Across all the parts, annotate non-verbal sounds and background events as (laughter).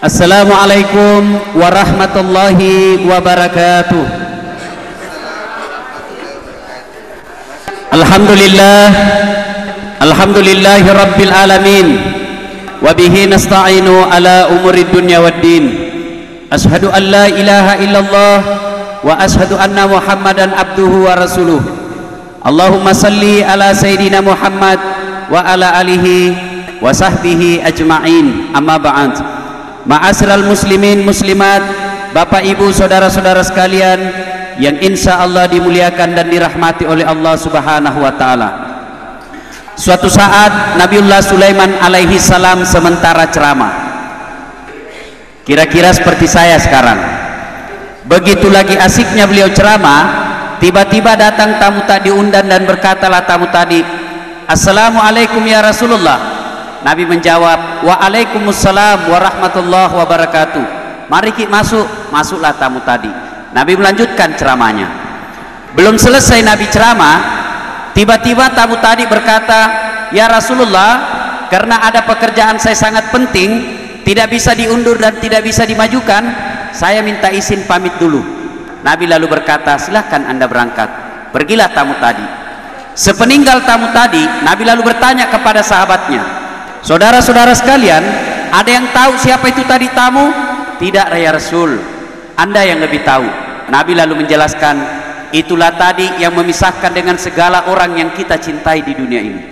Assalamualaikum warahmatullahi wabarakatuh. Alhamdulillah Alhamdulillahi rabbil alamin. Wabihi nasta'inu ala umuri dunya wad din. Ashadu an la ilaha illallah Wa ashadu anna muhammadan abduhu wa rasuluh. Allahumma salli ala sayyidina muhammad Wa ala alihi wa sahbihi ajma'in. Amma ba'ant Ma'asral muslimin muslimat Bapak ibu saudara-saudara sekalian Yang insya Allah dimuliakan dan dirahmati oleh Allah subhanahu wa ta'ala. Suatu saat Nabiullah Sulaiman alaihi salam sementara ceramah. Kira-kira seperti saya sekarang. Begitu lagi asiknya beliau ceramah Tiba-tiba datang tamu tadi undan dan berkatalah tamu tadi Assalamualaikum ya Rasulullah Nabi menjawab Waalaikumsalam warahmatullahi wabarakatuh. Mari kita masuk Masuklah tamu tadi. Nabi melanjutkan ceramahnya. Belum selesai Nabi ceramah Tiba-tiba tamu tadi berkata Ya Rasulullah Karena ada pekerjaan saya sangat penting Tidak bisa diundur dan tidak bisa dimajukan Saya minta izin pamit dulu. Nabi lalu berkata silahkan anda berangkat. Pergilah tamu tadi. Sepeninggal tamu tadi Nabi lalu bertanya kepada sahabatnya Saudara-saudara sekalian, ada yang tahu siapa itu tadi tamu? Tidak Raya Rasul. Anda yang lebih tahu. Nabi lalu menjelaskan, itulah tadi yang memisahkan dengan segala orang yang kita cintai di dunia ini.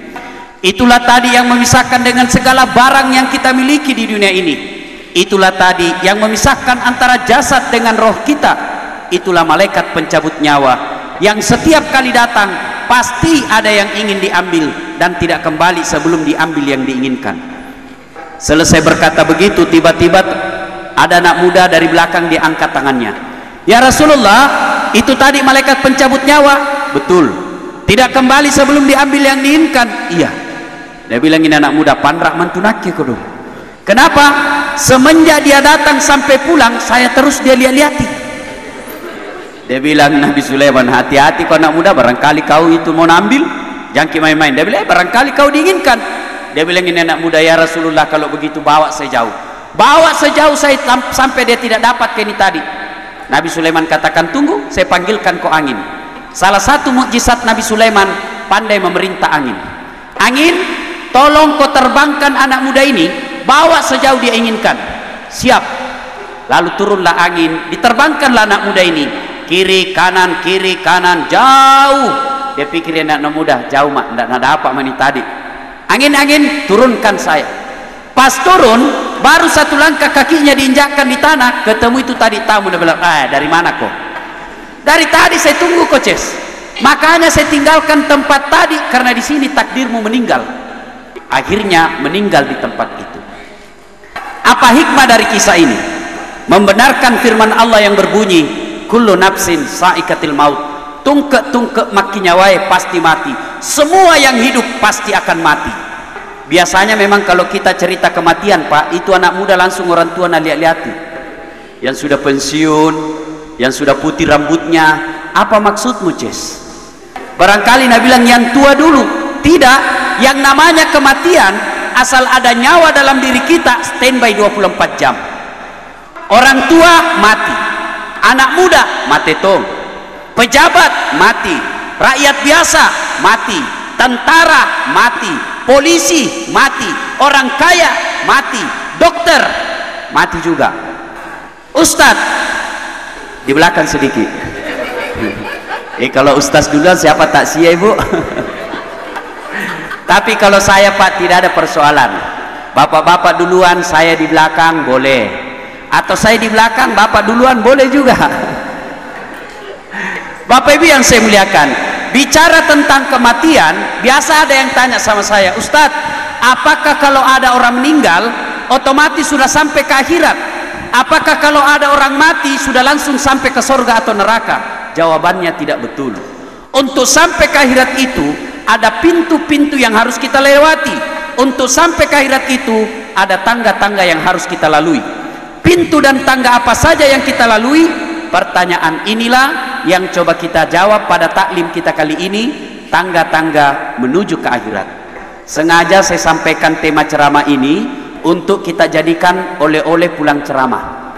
Itulah tadi yang memisahkan dengan segala barang yang kita miliki di dunia ini. Itulah tadi yang memisahkan antara jasad dengan roh kita. Itulah malaikat pencabut nyawa yang setiap kali datang pasti ada yang ingin diambil dan tidak kembali sebelum diambil yang diinginkan. Selesai berkata begitu tiba-tiba ada anak muda dari belakang diangkat tangannya. Ya Rasulullah itu tadi malaikat pencabut nyawa. Betul. Tidak kembali sebelum diambil yang diinginkan. Iya. Dia bilang ini anak muda panrak mantunaki kudu. Kenapa? Semenjak dia datang sampai pulang saya terus dia lihat-lihati dia bilang Nabi Sulaiman hati-hati kau anak muda barangkali kau itu mau ambil jangki main-main. Dia bilang eh, barangkali kau diinginkan. Dia bilang ini anak muda ya Rasulullah kalau begitu bawa saya jauh bawa sejauh saya sampai dia tidak dapat ke ini tadi. Nabi Sulaiman katakan tunggu saya panggilkan kau angin. Salah satu mukjizat Nabi Sulaiman pandai memerintah angin. Angin tolong kau terbangkan anak muda ini bawa sejauh dia inginkan. Siap. Lalu turunlah angin diterbangkanlah anak muda ini kiri kanan kiri kanan jauh. Dia pikir dia nak mudah jauh mak. Tidak ada apa mani tadi. Angin-angin turunkan saya. Pas turun baru satu langkah kakinya diinjakkan di tanah. Ketemu itu tadi tamu dia bilang ah dari mana kok dari tadi saya tunggu koces makanya saya tinggalkan tempat tadi karena di sini takdirmu meninggal. Akhirnya meninggal di tempat itu. Apa hikmah dari kisah ini? Membenarkan firman Allah yang berbunyi kullu nafsin sa'ikatil maut. Tungkek-tungkek maki nyawai pasti mati. Semua yang hidup pasti akan mati. Biasanya memang kalau kita cerita kematian pak itu anak muda langsung orang tua nak lihat-lihati yang sudah pensiun yang sudah putih rambutnya apa maksudmu Ces barangkali Nabi bilang yang tua dulu. Tidak yang namanya kematian asal ada nyawa dalam diri kita standby 24 jam. Orang tua mati anak muda mati tong pejabat mati. Rakyat biasa mati. Tentara mati. Polisi mati. Orang kaya mati. Dokter mati juga. Ustadz di belakang sedikit. (laughs) Eh kalau ustadz duluan siapa tak sia ibu? (laughs) Tapi kalau saya pak tidak ada persoalan. Bapak-bapak duluan saya di belakang boleh atau saya di belakang bapak duluan boleh juga. Bapak Ibu yang saya muliakan bicara tentang kematian biasa ada yang tanya sama saya Ustadz apakah kalau ada orang meninggal otomatis sudah sampai ke akhirat? Apakah kalau ada orang mati sudah langsung sampai ke sorga atau neraka? Jawabannya tidak betul. Untuk sampai ke akhirat itu ada pintu-pintu yang harus kita lewati. Untuk sampai ke akhirat itu ada tangga-tangga yang harus kita lalui pintu dan tangga apa saja yang kita lalui? Pertanyaan inilah yang coba kita jawab pada taklim kita kali ini tangga-tangga menuju ke akhirat. Sengaja saya sampaikan tema ceramah ini untuk kita jadikan oleh-oleh pulang ceramah.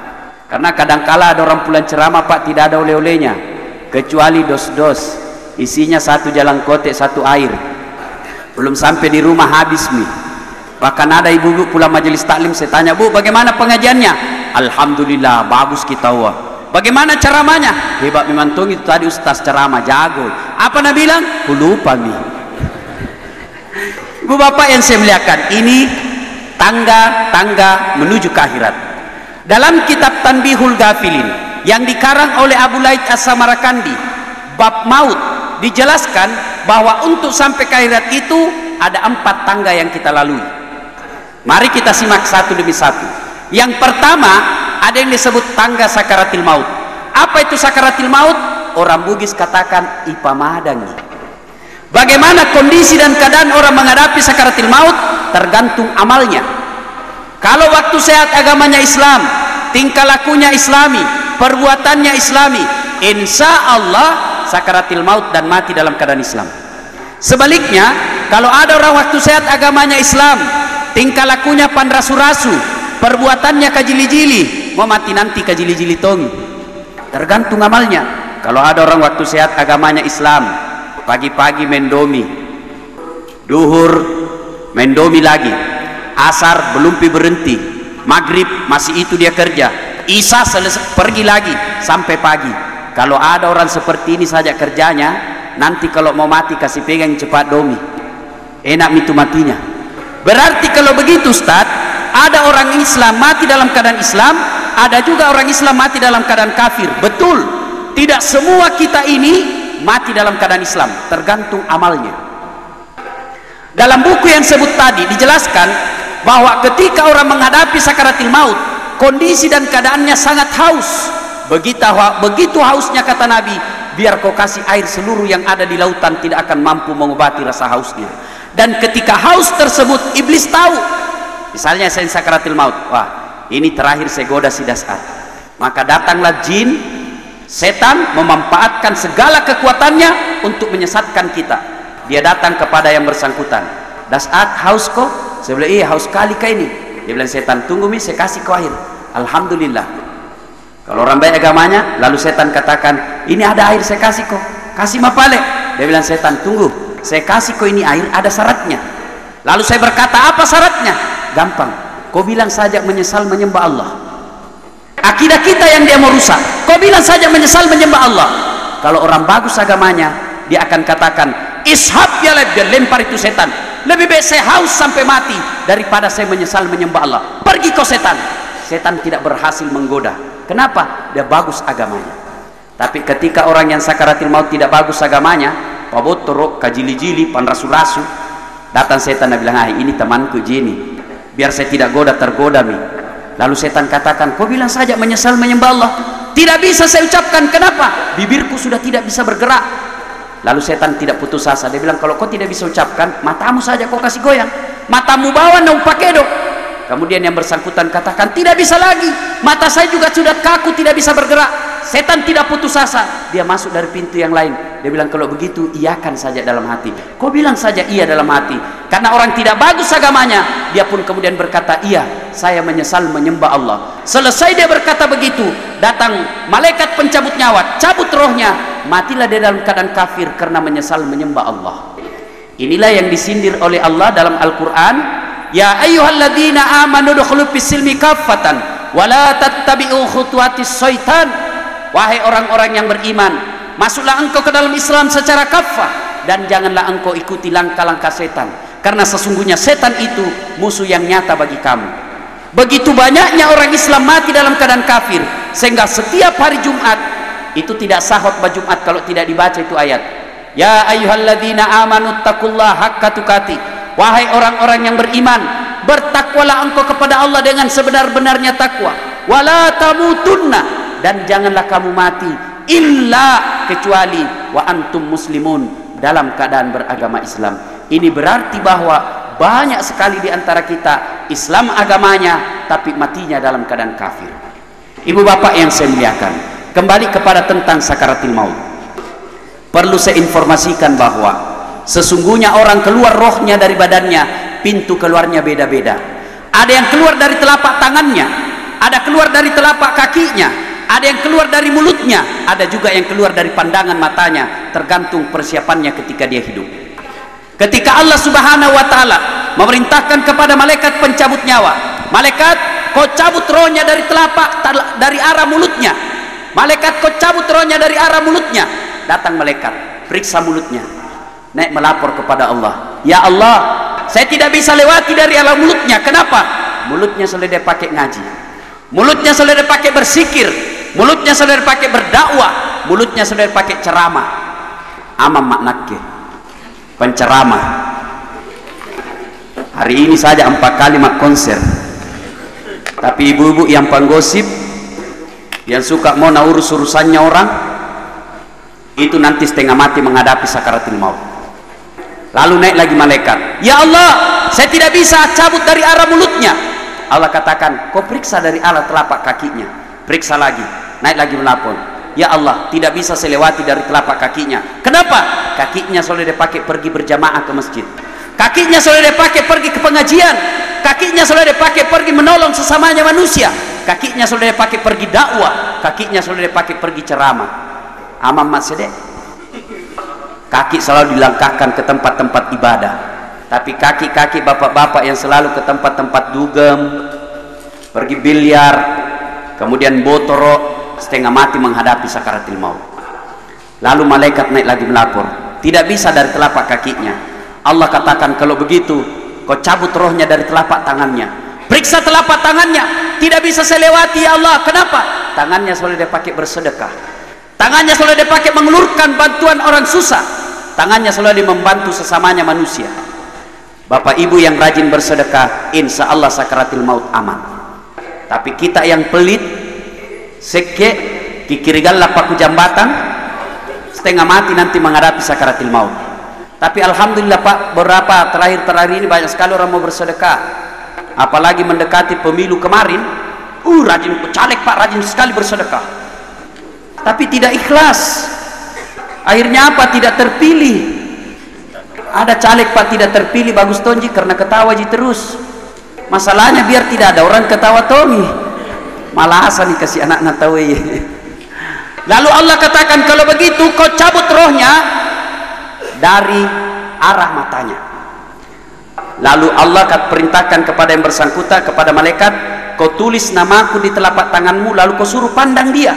Karena kadangkala ada orang pulang ceramah pak tidak ada oleh-olehnya kecuali dos-dos. Isinya satu jalan kotek satu air. Belum sampai di rumah habis mi bahkan ada ibu-ibu pulang majelis taklim saya tanya bu bagaimana pengajiannya Alhamdulillah bagus kita wah. Bagaimana ceramahnya? Hebat memang tuh itu tadi ustaz ceramah jago. Apa nak bilang? Aku lupa mi. Ibu bapak yang saya muliakan ini tangga-tangga menuju ke akhirat. Dalam kitab Tanbihul Gafilin yang dikarang oleh Abu Laid As-Samarkandi bab maut dijelaskan bahwa untuk sampai ke akhirat itu ada empat tangga yang kita lalui. Mari kita simak satu demi satu yang pertama ada yang disebut tangga sakaratil maut. Apa itu sakaratil maut? Orang Bugis katakan ipamadangi bagaimana kondisi dan keadaan orang menghadapi sakaratil maut? Tergantung amalnya. Kalau waktu sehat agamanya Islam tingkah lakunya islami perbuatannya islami insya Allah sakaratil maut dan mati dalam keadaan Islam. Sebaliknya kalau ada orang waktu sehat agamanya Islam tingkah lakunya panrasu-rasu perbuatannya kajili-jili. Mau mati nanti kajili-jili tongi tergantung amalnya. Kalau ada orang waktu sehat agamanya Islam pagi-pagi mendomi duhur mendomi lagi. Asar belum berhenti. Maghrib masih itu dia kerja. Isya selesai pergi lagi sampai pagi. Kalau ada orang seperti ini saja kerjanya nanti kalau mau mati kasih pegang cepat domi. Enak itu matinya. Berarti kalau begitu Ustaz ada orang Islam mati dalam keadaan Islam ada juga orang Islam mati dalam keadaan kafir. Betul. Tidak semua kita ini mati dalam keadaan Islam tergantung amalnya. Dalam buku yang sebut tadi dijelaskan bahwa ketika orang menghadapi sakaratil maut kondisi dan keadaannya sangat haus. Begitu, begitu hausnya kata Nabi biar kau kasih air seluruh yang ada di lautan tidak akan mampu mengobati rasa hausnya. Dan ketika haus tersebut iblis tahu misalnya saya sakaratil maut. Wah ini terakhir saya goda si dasar maka datanglah jin setan memanfaatkan segala kekuatannya untuk menyesatkan kita. Dia datang kepada yang bersangkutan. Dasat haus kok saya bilang iya haus sekali kah ini. Dia bilang setan tunggu mi saya kasih kau air. Alhamdulillah. Kalau orang baik agamanya lalu setan katakan ini ada air saya kasih kau. Kasih mapale dia bilang setan tunggu. Saya kasih kau ini air ada syaratnya. Lalu saya berkata apa syaratnya gampang. Kau bilang saja menyesal menyembah Allah. Akidah kita yang dia mau rusak. Kau bilang saja menyesal menyembah Allah. Kalau orang bagus agamanya dia akan katakan ishab ya dia lempar itu setan. Lebih baik saya haus sampai mati daripada saya menyesal menyembah Allah. Pergi kau setan. Setan tidak berhasil menggoda. Kenapa? Dia bagus agamanya. Tapi ketika orang yang sakaratil maut tidak bagus agamanya pabotoro kajili-jili panrasu-rasu datang setan dan bilang ah ini temanku jini biar saya tidak goda tergoda mi lalu setan katakan kau bilang saja menyesal menyembah Allah tidak bisa saya ucapkan kenapa bibirku sudah tidak bisa bergerak Lalu setan tidak putus asa. Dia bilang, kalau kau tidak bisa ucapkan, matamu saja kau kasih goyang. Matamu bawa nau pakai dok. Kemudian yang bersangkutan katakan, tidak bisa lagi. Mata saya juga sudah kaku, tidak bisa bergerak. Setan tidak putus asa. Dia masuk dari pintu yang lain. Dia bilang, kalau begitu, iakan saja dalam hati. Kau bilang saja iya dalam hati. Karena orang tidak bagus agamanya. Dia pun kemudian berkata, iya, saya menyesal menyembah Allah. Selesai dia berkata begitu, datang malaikat pencabut nyawa, cabut rohnya, matilah dia dalam keadaan kafir karena menyesal menyembah Allah inilah yang disindir oleh Allah dalam Al-Quran ya ayyuhalladzina amanu dukhulu fisilmi kaffatan wala tattabi'u khutuwatis syaitan wahai orang-orang yang beriman masuklah engkau ke dalam Islam secara kafah dan janganlah engkau ikuti langkah-langkah setan karena sesungguhnya setan itu musuh yang nyata bagi kamu. Begitu banyaknya orang Islam mati dalam keadaan kafir sehingga setiap hari Jumat itu tidak sah khutbah Jumat kalau tidak dibaca itu ayat. Ya ayyuhalladzina amanu taqullaha haqqa tuqati wahai orang-orang yang beriman bertakwalah engkau kepada Allah dengan sebenar-benarnya takwa. Wala tamutunna dan janganlah kamu mati illa kecuali wa antum muslimun dalam keadaan beragama Islam. Ini berarti bahwa banyak sekali di antara kita Islam agamanya tapi matinya dalam keadaan kafir. Ibu bapak yang saya muliakan kembali kepada tentang sakaratil maut. Perlu saya informasikan bahwa sesungguhnya orang keluar rohnya dari badannya pintu keluarnya beda-beda. Ada yang keluar dari telapak tangannya ada keluar dari telapak kakinya ada yang keluar dari mulutnya ada juga yang keluar dari pandangan matanya tergantung persiapannya ketika dia hidup. Ketika Allah subhanahu wa ta'ala memerintahkan kepada malaikat pencabut nyawa malaikat kau cabut rohnya dari telapak dari arah mulutnya. Malaikat kau cabut rohnya dari arah mulutnya. Datang malaikat periksa mulutnya. Naik melapor kepada Allah ya Allah saya tidak bisa lewati dari arah mulutnya kenapa? Mulutnya selalu pakai ngaji. Mulutnya selalu pakai bersikir mulutnya dia pakai berdakwah mulutnya dia pakai ceramah. Amam maknakke penceramah. Hari ini saja empat kalimat konser. Tapi ibu-ibu yang penggosip yang suka mau urus urusannya orang itu nanti setengah mati menghadapi sakaratul maut. Lalu naik lagi malaikat. Ya Allah saya tidak bisa cabut dari arah mulutnya. Allah katakan kau periksa dari arah telapak kakinya periksa lagi naik lagi melapor ya Allah tidak bisa saya lewati dari telapak kakinya. Kenapa? Kakinya selalu dia pakai pergi berjamaah ke masjid. Kakinya selalu dia pakai pergi ke pengajian. Kakinya selalu dia pakai pergi menolong sesamanya manusia. Kakinya selalu dia pakai pergi dakwah. Kakinya selalu dia pakai pergi ceramah. Amam masjid kaki selalu dilangkahkan ke tempat-tempat ibadah. Tapi kaki-kaki bapak-bapak yang selalu ke tempat-tempat dugem pergi biliar kemudian botoro setengah mati menghadapi sakaratil maut. Lalu malaikat naik lagi melapor tidak bisa dari telapak kakinya. Allah katakan kalau begitu kau cabut rohnya dari telapak tangannya. Periksa telapak tangannya. Tidak bisa saya lewati ya Allah. Kenapa? Tangannya selalu dia pakai bersedekah. Tangannya selalu dia pakai mengelurkan bantuan orang susah. Tangannya selalu membantu sesamanya manusia. Bapak ibu yang rajin bersedekah insya Allah sakaratil maut aman tapi kita yang pelit seke kikirigal lapaku jambatan setengah mati nanti menghadapi sakaratil maut. Tapi Alhamdulillah Pak beberapa terakhir-terakhir ini banyak sekali orang mau bersedekah. Apalagi mendekati pemilu kemarin uh rajin caleg Pak rajin sekali bersedekah. Tapi tidak ikhlas. Akhirnya apa? Tidak terpilih. Ada caleg Pak tidak terpilih bagus tonji karena ketawa ji terus masalahnya biar tidak ada orang ketawa tongi malah asal nih kasih anak tahu lalu Allah katakan kalau begitu kau cabut rohnya dari arah matanya. Lalu Allah akan perintahkan kepada yang bersangkutan kepada malaikat kau tulis namaku di telapak tanganmu lalu kau suruh pandang dia.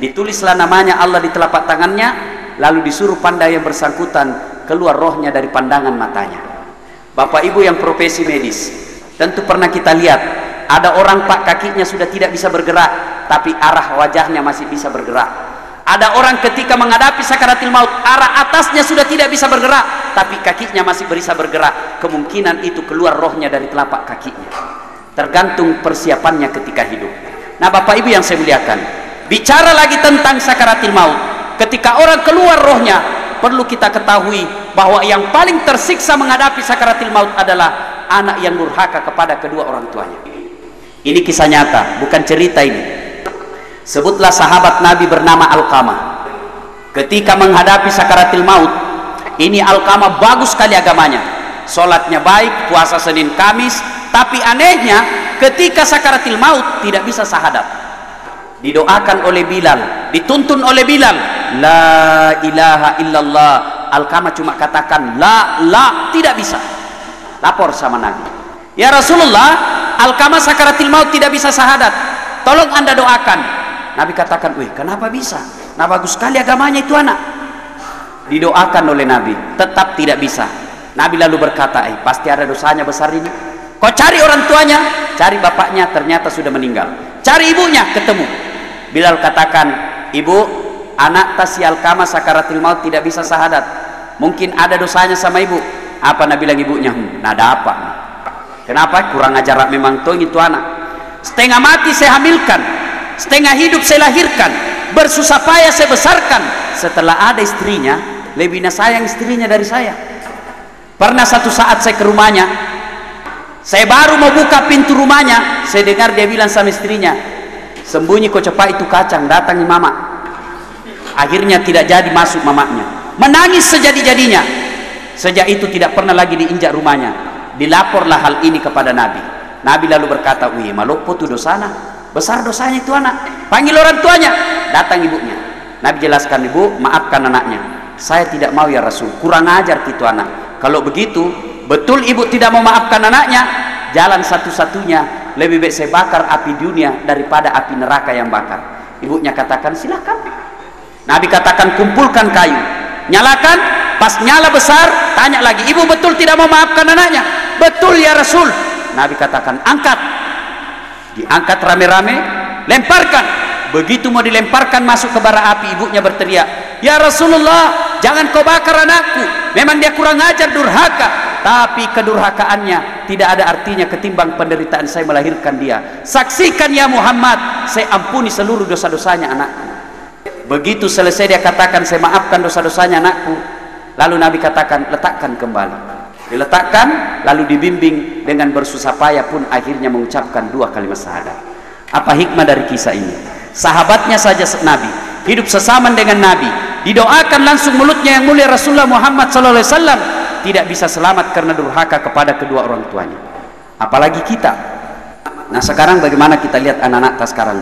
Ditulislah namanya Allah di telapak tangannya lalu disuruh pandang yang bersangkutan keluar rohnya dari pandangan matanya. Bapak Ibu yang profesi medis tentu pernah kita lihat ada orang pak kakinya sudah tidak bisa bergerak tapi arah wajahnya masih bisa bergerak. Ada orang ketika menghadapi sakaratil maut arah atasnya sudah tidak bisa bergerak tapi kakinya masih bisa bergerak. Kemungkinan itu keluar rohnya dari telapak kakinya. Tergantung persiapannya ketika hidup. Nah bapak ibu yang saya muliakan bicara lagi tentang sakaratil maut. Ketika orang keluar rohnya perlu kita ketahui bahwa yang paling tersiksa menghadapi sakaratil maut adalah anak yang durhaka kepada kedua orang tuanya. Ini kisah nyata bukan cerita ini. Sebutlah sahabat Nabi bernama Alqamah ketika menghadapi sakaratil maut ini Alqamah bagus sekali agamanya. Sholatnya baik puasa Senin Kamis. Tapi anehnya ketika sakaratil maut tidak bisa sahadat. Didoakan oleh Bilal dituntun oleh Bilal. La ilaha illallah. Alqamah cuma katakan la la tidak bisa lapor sama Nabi ya Rasulullah Alqamah sakaratil maut tidak bisa sahadat tolong anda doakan Nabi katakan, wih kenapa bisa? Nah bagus sekali agamanya itu anak. Didoakan oleh Nabi, tetap tidak bisa. Nabi lalu berkata, eh pasti ada dosanya besar ini. Kau cari orang tuanya, cari bapaknya ternyata sudah meninggal. Cari ibunya, ketemu. Bilal katakan, ibu, anak tasial kama sakaratil maut tidak bisa sahadat. Mungkin ada dosanya sama ibu. Apa Nabi bilang ibunya? Hmm, nah ada apa? Kenapa? Kurang ajar memang tuh itu anak. Setengah mati saya hamilkan. Setengah hidup saya lahirkan. Bersusah payah saya besarkan. Setelah ada istrinya lebih sayang istrinya dari saya. Pernah satu saat saya ke rumahnya. Saya baru mau buka pintu rumahnya. Saya dengar dia bilang sama istrinya sembunyi kau cepat itu kacang datangi mama. Akhirnya tidak jadi masuk mamanya menangis sejadi-jadinya sejak itu tidak pernah lagi diinjak rumahnya. Dilaporlah hal ini kepada Nabi. Nabi lalu berkata wih malopo tu dosana. Besar dosanya itu anak. Panggil orang tuanya. Datang ibunya. Nabi jelaskan ibu maafkan anaknya. Saya tidak mau ya Rasul. Kurang ajar itu anak. Kalau begitu betul ibu tidak mau maafkan anaknya. Jalan satu-satunya. Lebih baik saya bakar api dunia daripada api neraka yang bakar. Ibunya katakan silahkan Nabi katakan kumpulkan kayu. Nyalakan pas nyala besar tanya lagi ibu betul tidak mau maafkan anaknya? Betul ya Rasul. Nabi katakan angkat. Diangkat rame-rame lemparkan. Begitu mau dilemparkan masuk ke bara api ibunya berteriak ya Rasulullah jangan kau bakar anakku. Memang dia kurang ajar durhaka. Tapi kedurhakaannya tidak ada artinya ketimbang penderitaan saya melahirkan dia. Saksikan ya Muhammad saya ampuni seluruh dosa-dosanya anakku. Begitu selesai dia katakan saya maafkan dosa-dosanya anakku lalu Nabi katakan letakkan kembali. Diletakkan lalu dibimbing dengan bersusah payah pun akhirnya mengucapkan dua kalimat syahadat. Apa hikmah dari kisah ini? Sahabatnya saja Nabi hidup sesama dengan Nabi didoakan langsung mulutnya yang mulia Rasulullah Muhammad SAW tidak bisa selamat karena durhaka kepada kedua orang tuanya. Apalagi kita. Nah sekarang bagaimana kita lihat anak-anak tas sekarang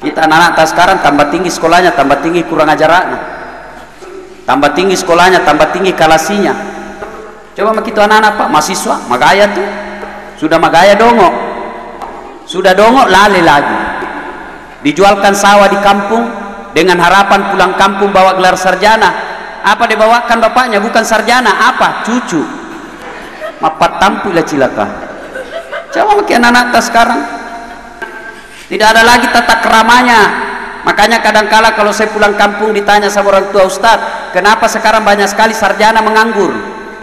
kita anak-anak tas sekarang tambah tinggi sekolahnya tambah tinggi kurang ajarannya tambah tinggi sekolahnya tambah tinggi kalasinya. Coba begitu anak-anak pak mahasiswa magaya tuh. Sudah magaya dongok. Sudah dongok lale lagi. Dijualkan sawah di kampung dengan harapan pulang kampung bawa gelar sarjana. Apa dibawakan bapaknya? Bukan sarjana apa? Cucu. Mapat tampil cilaka. Coba makin anak-anak sekarang. Tidak ada lagi tata keramanya makanya kadangkala kalau saya pulang kampung ditanya sama orang tua ustadz kenapa sekarang banyak sekali sarjana menganggur?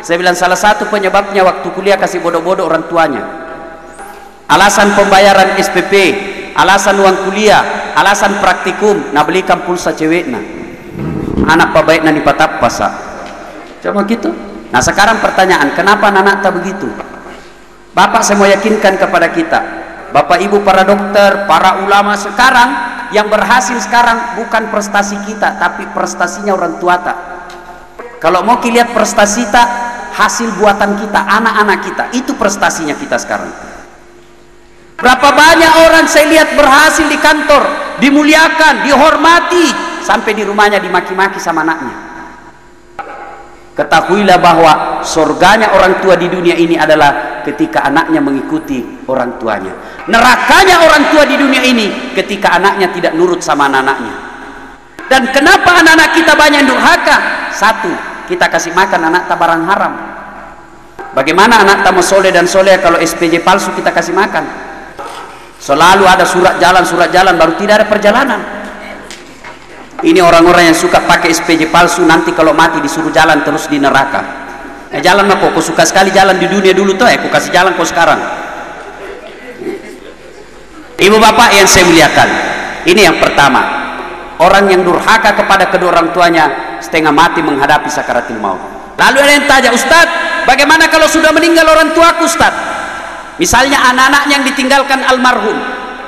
Saya bilang salah satu penyebabnya waktu kuliah kasih bodoh-bodoh orang tuanya. Alasan pembayaran SPP alasan uang kuliah alasan praktikum nak belikan cewek nah anak apa baik nanti patap pasa coba gitu. Nah sekarang pertanyaan kenapa anak tak begitu? Bapak saya mau yakinkan kepada kita Bapak Ibu para dokter para ulama sekarang yang berhasil sekarang bukan prestasi kita tapi prestasinya orang tua tak kalau mau lihat prestasi tak hasil buatan kita, anak-anak kita. Itu prestasinya kita sekarang. Berapa banyak orang saya lihat berhasil di kantor, dimuliakan, dihormati, sampai di rumahnya dimaki-maki sama anaknya. Ketahuilah bahwa surganya orang tua di dunia ini adalah ketika anaknya mengikuti orang tuanya. Nerakanya orang tua di dunia ini ketika anaknya tidak nurut sama anak-anaknya. Dan kenapa anak-anak kita banyak durhaka? Satu, kita kasih makan anak tak barang haram. Bagaimana anak tamu soleh dan soleh kalau SPJ palsu kita kasih makan? Selalu ada surat jalan surat jalan baru tidak ada perjalanan. Ini orang-orang yang suka pakai SPJ palsu nanti kalau mati disuruh jalan terus di neraka. Eh jalan apa? Kok suka sekali jalan di dunia dulu tuh ya aku kasih jalan kok sekarang ibu bapak yang saya muliakan ini yang pertama. Orang yang durhaka kepada kedua orang tuanya setengah mati menghadapi sakaratul maut. Lalu ada yang tanya Ustaz bagaimana kalau sudah meninggal orang tuaku Ustaz? Misalnya anak-anak yang ditinggalkan almarhum.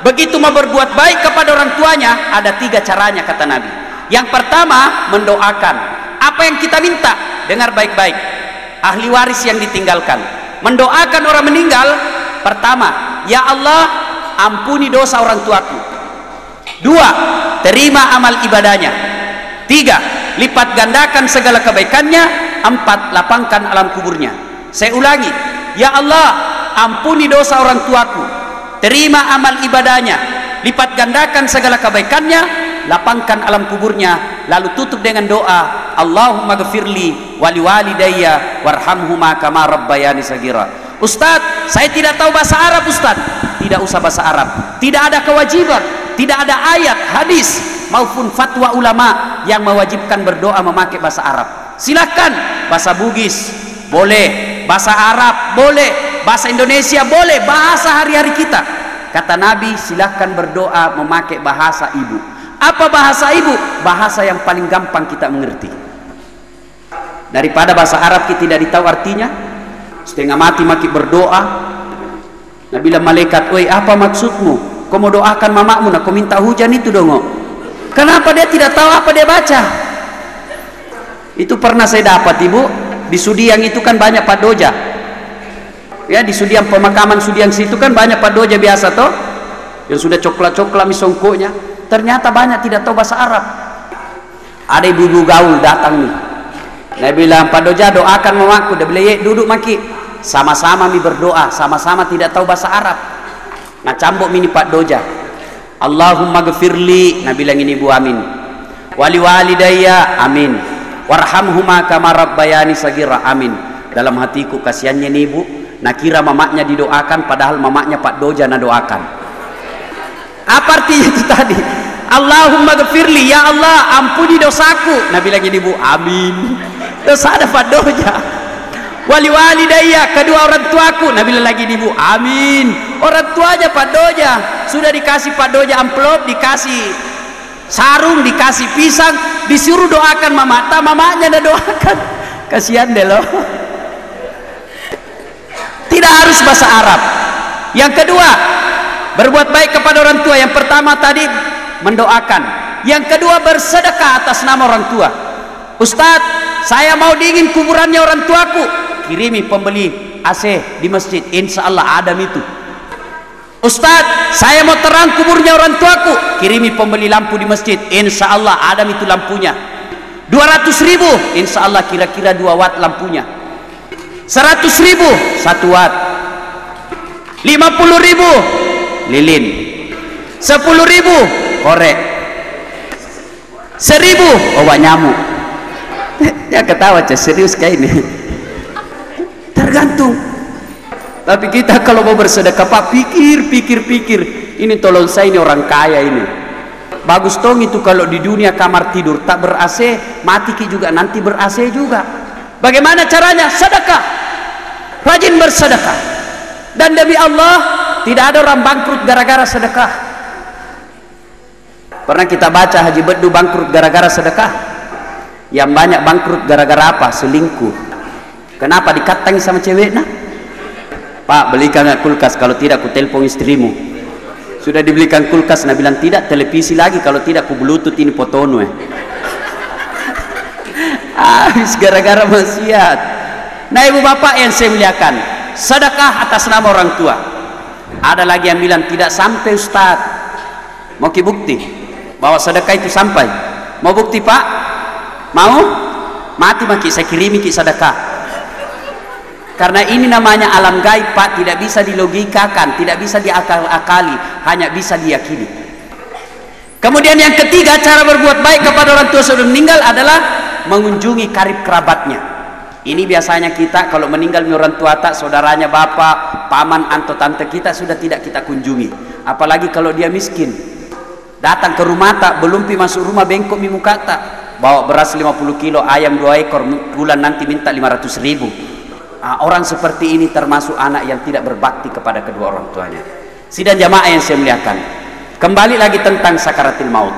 Begitu mau berbuat baik kepada orang tuanya ada tiga caranya kata Nabi. Yang pertama mendoakan. Apa yang kita minta? Dengar baik-baik. Ahli waris yang ditinggalkan. Mendoakan orang meninggal pertama ya Allah ampuni dosa orang tuaku. Dua terima amal ibadahnya. Tiga lipat gandakan segala kebaikannya. Empat lapangkan alam kuburnya. Saya ulangi ya Allah ampuni dosa orang tuaku. Terima amal ibadahnya. Lipat gandakan segala kebaikannya. Lapangkan alam kuburnya. Lalu tutup dengan doa Allahumma gfirli wali walidayya warhamhuma kama rabbayani sagira Ustaz saya tidak tahu bahasa Arab Ustaz. Tidak usah bahasa Arab. Tidak ada kewajiban tidak ada ayat hadis maupun fatwa ulama yang mewajibkan berdoa memakai bahasa Arab. Silahkan bahasa Bugis boleh. Bahasa Arab boleh. Bahasa Indonesia boleh. Bahasa hari-hari kita. Kata Nabi silahkan berdoa memakai bahasa ibu. Apa bahasa ibu? Bahasa yang paling gampang kita mengerti. Daripada bahasa Arab kita tidak tahu artinya setengah mati maki berdoa. Nabi malaikat woi apa maksudmu? Kau mau doakan mamamu nak kau minta hujan itu dong kenapa dia tidak tahu apa dia baca? Itu pernah saya dapat ibu. Di Sudiang itu kan banyak Pak Doja. Ya di sudiang pemakaman sudiang situ kan banyak pak doja biasa toh yang sudah coklat-coklat misongkonya ternyata banyak tidak tahu bahasa Arab. Ada ibu-ibu gaul datang nih Dia bilang Pak Doja doakan mamaku dia bilang duduk maki. Sama-sama mi berdoa sama-sama tidak tahu bahasa Arab. Nah cambuk mini Pak Doja. Allahumma gfirli Nabi bilang ini Bu Amin. Wali walidayya amin. Warhamhuma kama rabbayani sagira amin. Dalam hatiku kasihannya nih ibu nak kira mamaknya didoakan padahal mamaknya Pak Doja nak doakan. Apa artinya itu tadi? Allahumma gfirli ya Allah ampuni dosaku. Nabi lagi ibu amin dosa ada Pak Doja wali walidayya kedua orang tuaku. Nabi lagi ibu amin. Orang tuanya Pak Doja sudah dikasih Pak Doja amplop dikasih sarung dikasih pisang. Disuruh doakan mama. Tak mamanya dah doakan. Kasihan deh loh. Tidak harus bahasa Arab. Yang kedua berbuat baik kepada orang tua. Yang pertama tadi mendoakan. Yang kedua bersedekah atas nama orang tua. Ustadz saya mau dingin kuburannya orang tuaku. Kirimi pembeli AC di masjid. Insya Allah Adam itu. Ustadz saya mau terang kuburnya orang tuaku. Kirimi pembeli lampu di masjid. Insya Allah Adam itu lampunya. 200 ribu. Insya Allah kira-kira 2 watt lampunya. 100 ribu. 1 watt. 50 ribu. Lilin. 10 ribu. Korek. 1000 obat nyamuk ya ketawa cah serius kayak ini. Tergantung. Tapi kita kalau mau bersedekah pak pikir pikir pikir. Ini tolong saya ini orang kaya ini. Bagus tong itu kalau di dunia kamar tidur tak ber AC mati ki juga nanti ber AC juga. Bagaimana caranya? Sedekah. Rajin bersedekah. Dan demi Allah tidak ada orang bangkrut gara-gara sedekah. Pernah kita baca Haji Bedu bangkrut gara-gara sedekah yang banyak bangkrut gara-gara apa? Selingkuh. Kenapa dikatangi sama cewek nah Pak belikan kulkas. Kalau tidak ku telepon istrimu. Sudah dibelikan kulkas nah bilang tidak televisi lagi. Kalau tidak ku bluetooth ini potono eh. (laughs) habis gara-gara maksiat. Nah ibu bapak yang saya muliakan sedekah atas nama orang tua. Ada lagi yang bilang tidak sampai ustad mau bukti bahwa sedekah itu sampai. Mau bukti pak mau? Mati maki saya kirimi ki sedekah karena ini namanya alam gaib pak tidak bisa dilogikakan tidak bisa diakal-akali hanya bisa diyakini. Kemudian yang ketiga cara berbuat baik kepada orang tua sudah meninggal adalah mengunjungi karib kerabatnya. Ini biasanya kita kalau meninggal orang tua tak saudaranya bapak paman atau tante kita sudah tidak kita kunjungi. Apalagi kalau dia miskin. Datang ke rumah tak belum pi masuk rumah bengkok mi tak bawa beras 50 kilo ayam 2 ekor bulan nanti minta 500 ribu Nah, orang seperti ini termasuk anak yang tidak berbakti kepada kedua orang tuanya. Sidang jamaah yang saya muliakan. Kembali lagi tentang sakaratil maut.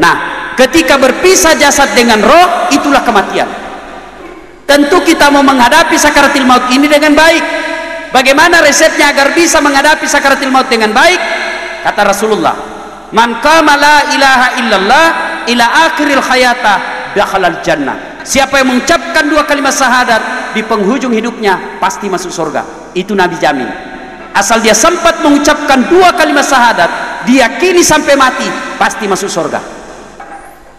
Nah, ketika berpisah jasad dengan roh, itulah kematian. Tentu kita mau menghadapi sakaratil maut ini dengan baik. Bagaimana resepnya agar bisa menghadapi sakaratil maut dengan baik? Kata Rasulullah, "Man qama la ilaha illallah ila akhiril hayata dakhalal jannah." Siapa yang mengucapkan dua kalimat syahadat di penghujung hidupnya pasti masuk surga. Itu Nabi jamin. Asal dia sempat mengucapkan dua kalimat syahadat diyakini sampai mati pasti masuk surga.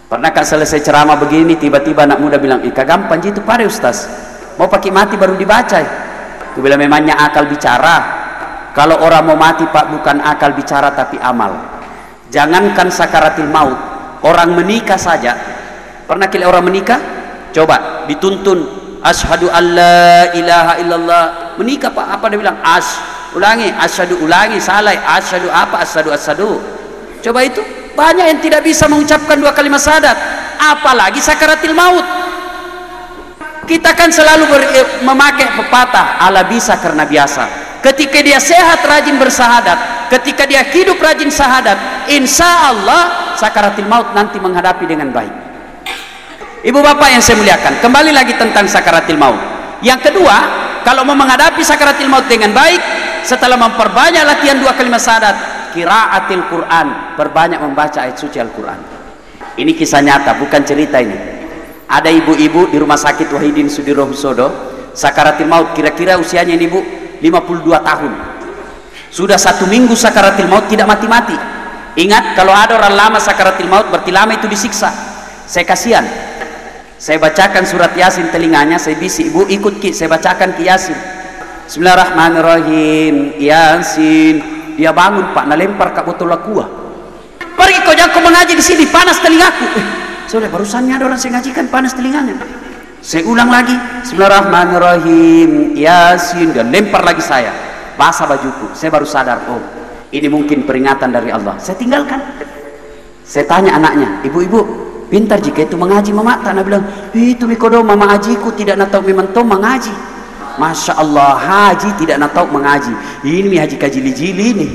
Pernahkah selesai ceramah begini tiba-tiba anak muda bilang ika gampang itu pada ustaz. Mau pakai mati baru dibaca. Aku bilang memangnya akal bicara? Kalau orang mau mati pak bukan akal bicara tapi amal jangankan sakaratil maut orang menikah saja. Pernah kira orang menikah? Coba dituntun. Ashadu an la ilaha illallah. Menikah pak apa dia bilang? As ulangi. Asyhadu ulangi. Salah asyhadu apa? Asyhadu asyhadu coba itu. Banyak yang tidak bisa mengucapkan dua kalimat syahadat. Apalagi sakaratil maut. Kita kan selalu ber, eh, memakai pepatah. Ala bisa karena biasa ketika dia sehat rajin bersahadat ketika dia hidup rajin sahadat insya Allah sakaratil maut nanti menghadapi dengan baik Ibu bapak yang saya muliakan, kembali lagi tentang sakaratil maut. Yang kedua, kalau mau menghadapi sakaratil maut dengan baik, setelah memperbanyak latihan dua kalimat syahadat, kiraatil Quran, berbanyak membaca ayat suci Al-Quran. Ini kisah nyata, bukan cerita ini. Ada ibu-ibu di rumah sakit Wahidin Sudirohusodo, sakaratil maut, kira-kira usianya ini ibu 52 tahun. Sudah satu minggu sakaratil maut tidak mati-mati. Ingat kalau ada orang lama sakaratil maut berarti lama itu disiksa. Saya kasihan. Saya bacakan surat yasin telinganya saya bisi ibu ikut ki. Saya bacakan ki yasin. Bismillahirrahmanirrahim. Yasin. Dia bangun pak nalempar ke botol kuah. Pergi kau jangan kau mengaji di sini panas telingaku. Eh, sudah barusannya ada orang saya ngajikan panas telinganya saya ulang lagi. Bismillahirrahmanirrahim. Yasin. Dan lempar lagi saya. Basah bajuku. Saya baru sadar oh ini mungkin peringatan dari Allah. Saya tinggalkan. Saya tanya anaknya ibu-ibu pintar jika itu mengaji mama? Tanah bilang itu mikodo mama ajiku tidak nak tahu mengaji. Masya Allah haji tidak nak tahu mengaji. Ini haji kajili-jili ini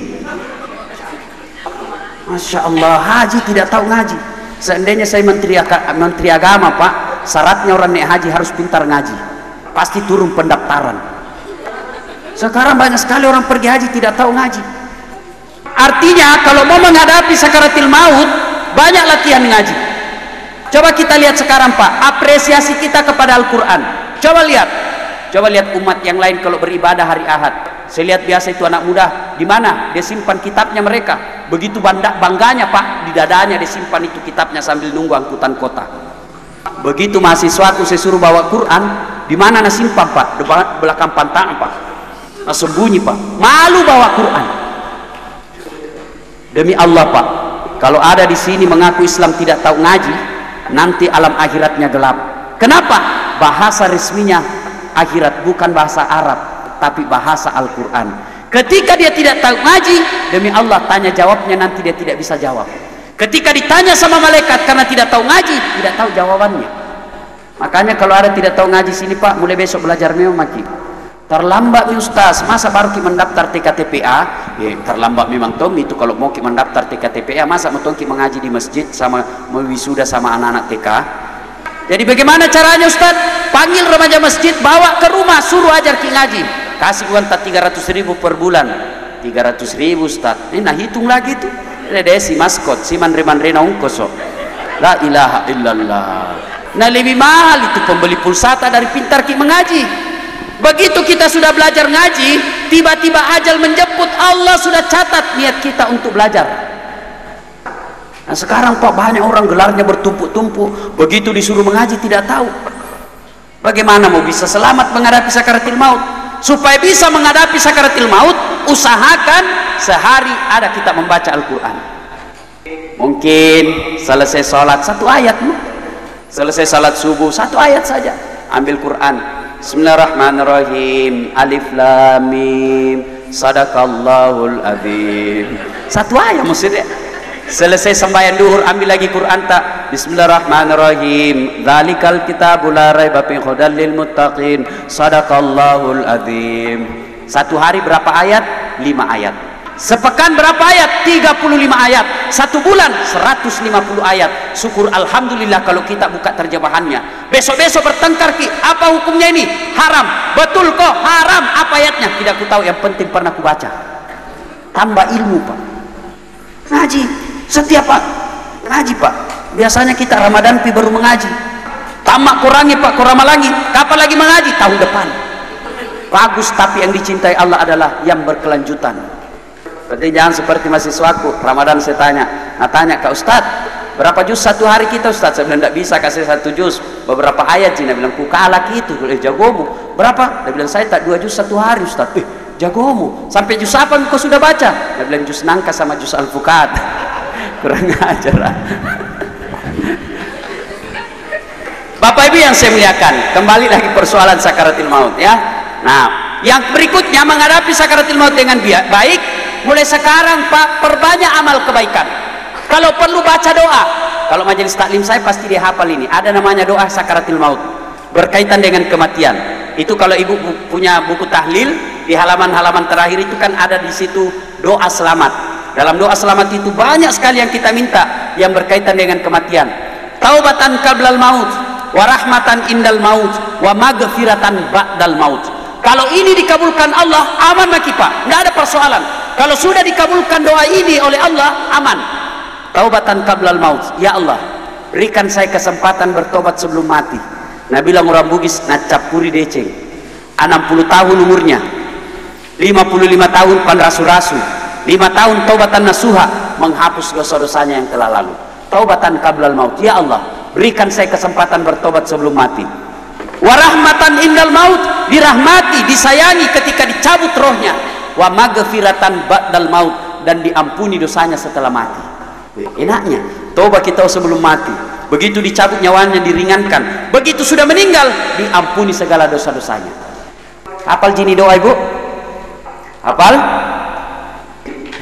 Masya Allah haji tidak tahu ngaji. Seandainya saya menteri, menteri agama pak syaratnya orang naik haji harus pintar ngaji. Pasti turun pendaftaran. Sekarang banyak sekali orang pergi haji tidak tahu ngaji. Artinya kalau mau menghadapi sakaratil maut banyak latihan ngaji. Coba kita lihat sekarang pak. Apresiasi kita kepada Al-Quran. Coba lihat. Coba lihat umat yang lain kalau beribadah hari ahad. Saya lihat biasa itu anak muda. Di mana? Dia simpan kitabnya mereka. Begitu bangganya pak di dadanya dia simpan itu kitabnya sambil nunggu angkutan kota begitu mahasiswa aku saya suruh bawa Quran di mana nak simpan pak? Di belakang pantang pak. Nah, sembunyi pak. Malu bawa Quran. Demi Allah pak kalau ada di sini mengaku Islam tidak tahu ngaji nanti alam akhiratnya gelap. Kenapa? Bahasa resminya akhirat bukan bahasa Arab tapi bahasa Al-Quran. Ketika dia tidak tahu ngaji demi Allah tanya jawabnya nanti dia tidak bisa jawab ketika ditanya sama malaikat karena tidak tahu ngaji tidak tahu jawabannya. Makanya kalau ada tidak tahu ngaji sini pak mulai besok belajar memang terlambat nih ustaz. Masa baru kita mendaftar TKTPA ya terlambat memang tom. Itu kalau mau kita mendaftar TKTPA masa mau kita mengaji di masjid sama mau wisuda sama anak-anak TK jadi bagaimana caranya ustaz? Panggil remaja masjid bawa ke rumah suruh ajar ki ngaji. Kasih uang tak 300 ribu per bulan. 300 ribu ustaz. Ini nah hitung lagi tuh si maskot si man-reman rena ungkoso la ilaha illallah. Nah lebih mahal itu pembeli pulsata dari pintar ki mengaji. Begitu kita sudah belajar ngaji tiba-tiba ajal menjemput Allah sudah catat niat kita untuk belajar. Nah sekarang pak banyak orang gelarnya bertumpuk-tumpuk. Begitu disuruh mengaji tidak tahu. Bagaimana mau bisa selamat menghadapi sakaratil maut supaya bisa menghadapi sakaratil maut usahakan sehari ada kita membaca Al-Quran. Mungkin selesai sholat satu ayat selesai sholat subuh satu ayat saja ambil Quran. Bismillahirrahmanirrahim. Alif Lam Mim. Sadaqallahul Azim. Satu ayat maksudnya selesai sembahyang duhur ambil lagi Quran tak? Bismillahirrahmanirrahim. Zalikal kitabul la raiba fihi hudal lil muttaqin. Sadaqallahul Azim. Satu hari berapa ayat? lima ayat. Sepekan berapa ayat? 35 ayat. Satu bulan? 150 ayat. Syukur Alhamdulillah kalau kita buka terjemahannya. Besok-besok bertengkar ki apa hukumnya ini? haram. Betul kok haram. Apa ayatnya? tidak ku tahu yang penting pernah ku baca tambah ilmu pak. Ngaji setiap pak. Ngaji pak. Biasanya kita Ramadan pi baru mengaji. Tamak kurangi pak. Kurang lagi. Kapan lagi mengaji? tahun depan. Bagus tapi yang dicintai Allah adalah yang berkelanjutan. Berarti jangan seperti mahasiswaku. Ramadan saya tanya. Nah tanya ke Ustad berapa juz satu hari kita Ustad saya bilang tidak bisa kasih satu juz. Beberapa ayat Cina bilang ku kalah gitu eh, jagomu. Berapa? Dia bilang saya tak dua juz satu hari Ustad eh jagomu? Sampai juz apa kau sudah baca? Dia bilang juz nangka sama juz al-fukat (laughs) kurang ajar Bapak Ibu yang saya muliakan kembali lagi persoalan sakaratil maut ya Nah, yang berikutnya menghadapi sakaratul maut dengan baik, mulai sekarang Pak perbanyak amal kebaikan. Kalau perlu baca doa. Kalau majelis taklim saya pasti dia hafal ini. Ada namanya doa sakaratul maut berkaitan dengan kematian. Itu kalau ibu punya buku tahlil di halaman-halaman terakhir itu kan ada di situ doa selamat. Dalam doa selamat itu banyak sekali yang kita minta yang berkaitan dengan kematian. Taubatan kablal maut, warahmatan indal maut, wa magfiratan ba'dal maut. Kalau ini dikabulkan Allah aman lagi pak nggak ada persoalan. Kalau sudah dikabulkan doa ini oleh Allah aman. Taubatan kablal maut ya Allah berikan saya kesempatan bertobat sebelum mati. Nabi bilang orang Bugis nacap puri deceng. 60 tahun umurnya 55 tahun pan rasu-rasu 5 tahun taubatan nasuha menghapus dosa-dosanya yang telah lalu. Taubatan kablal maut. Ya Allah berikan saya kesempatan bertobat sebelum mati. Warahmatan indal maut dirahmati disayangi ketika dicabut rohnya. Wa magfiratan ba'dal maut dan diampuni dosanya setelah mati. Enaknya tobat kita sebelum mati. Begitu dicabut nyawanya diringankan. Begitu sudah meninggal diampuni segala dosa-dosanya. Hafal jini doa ibu? Hafal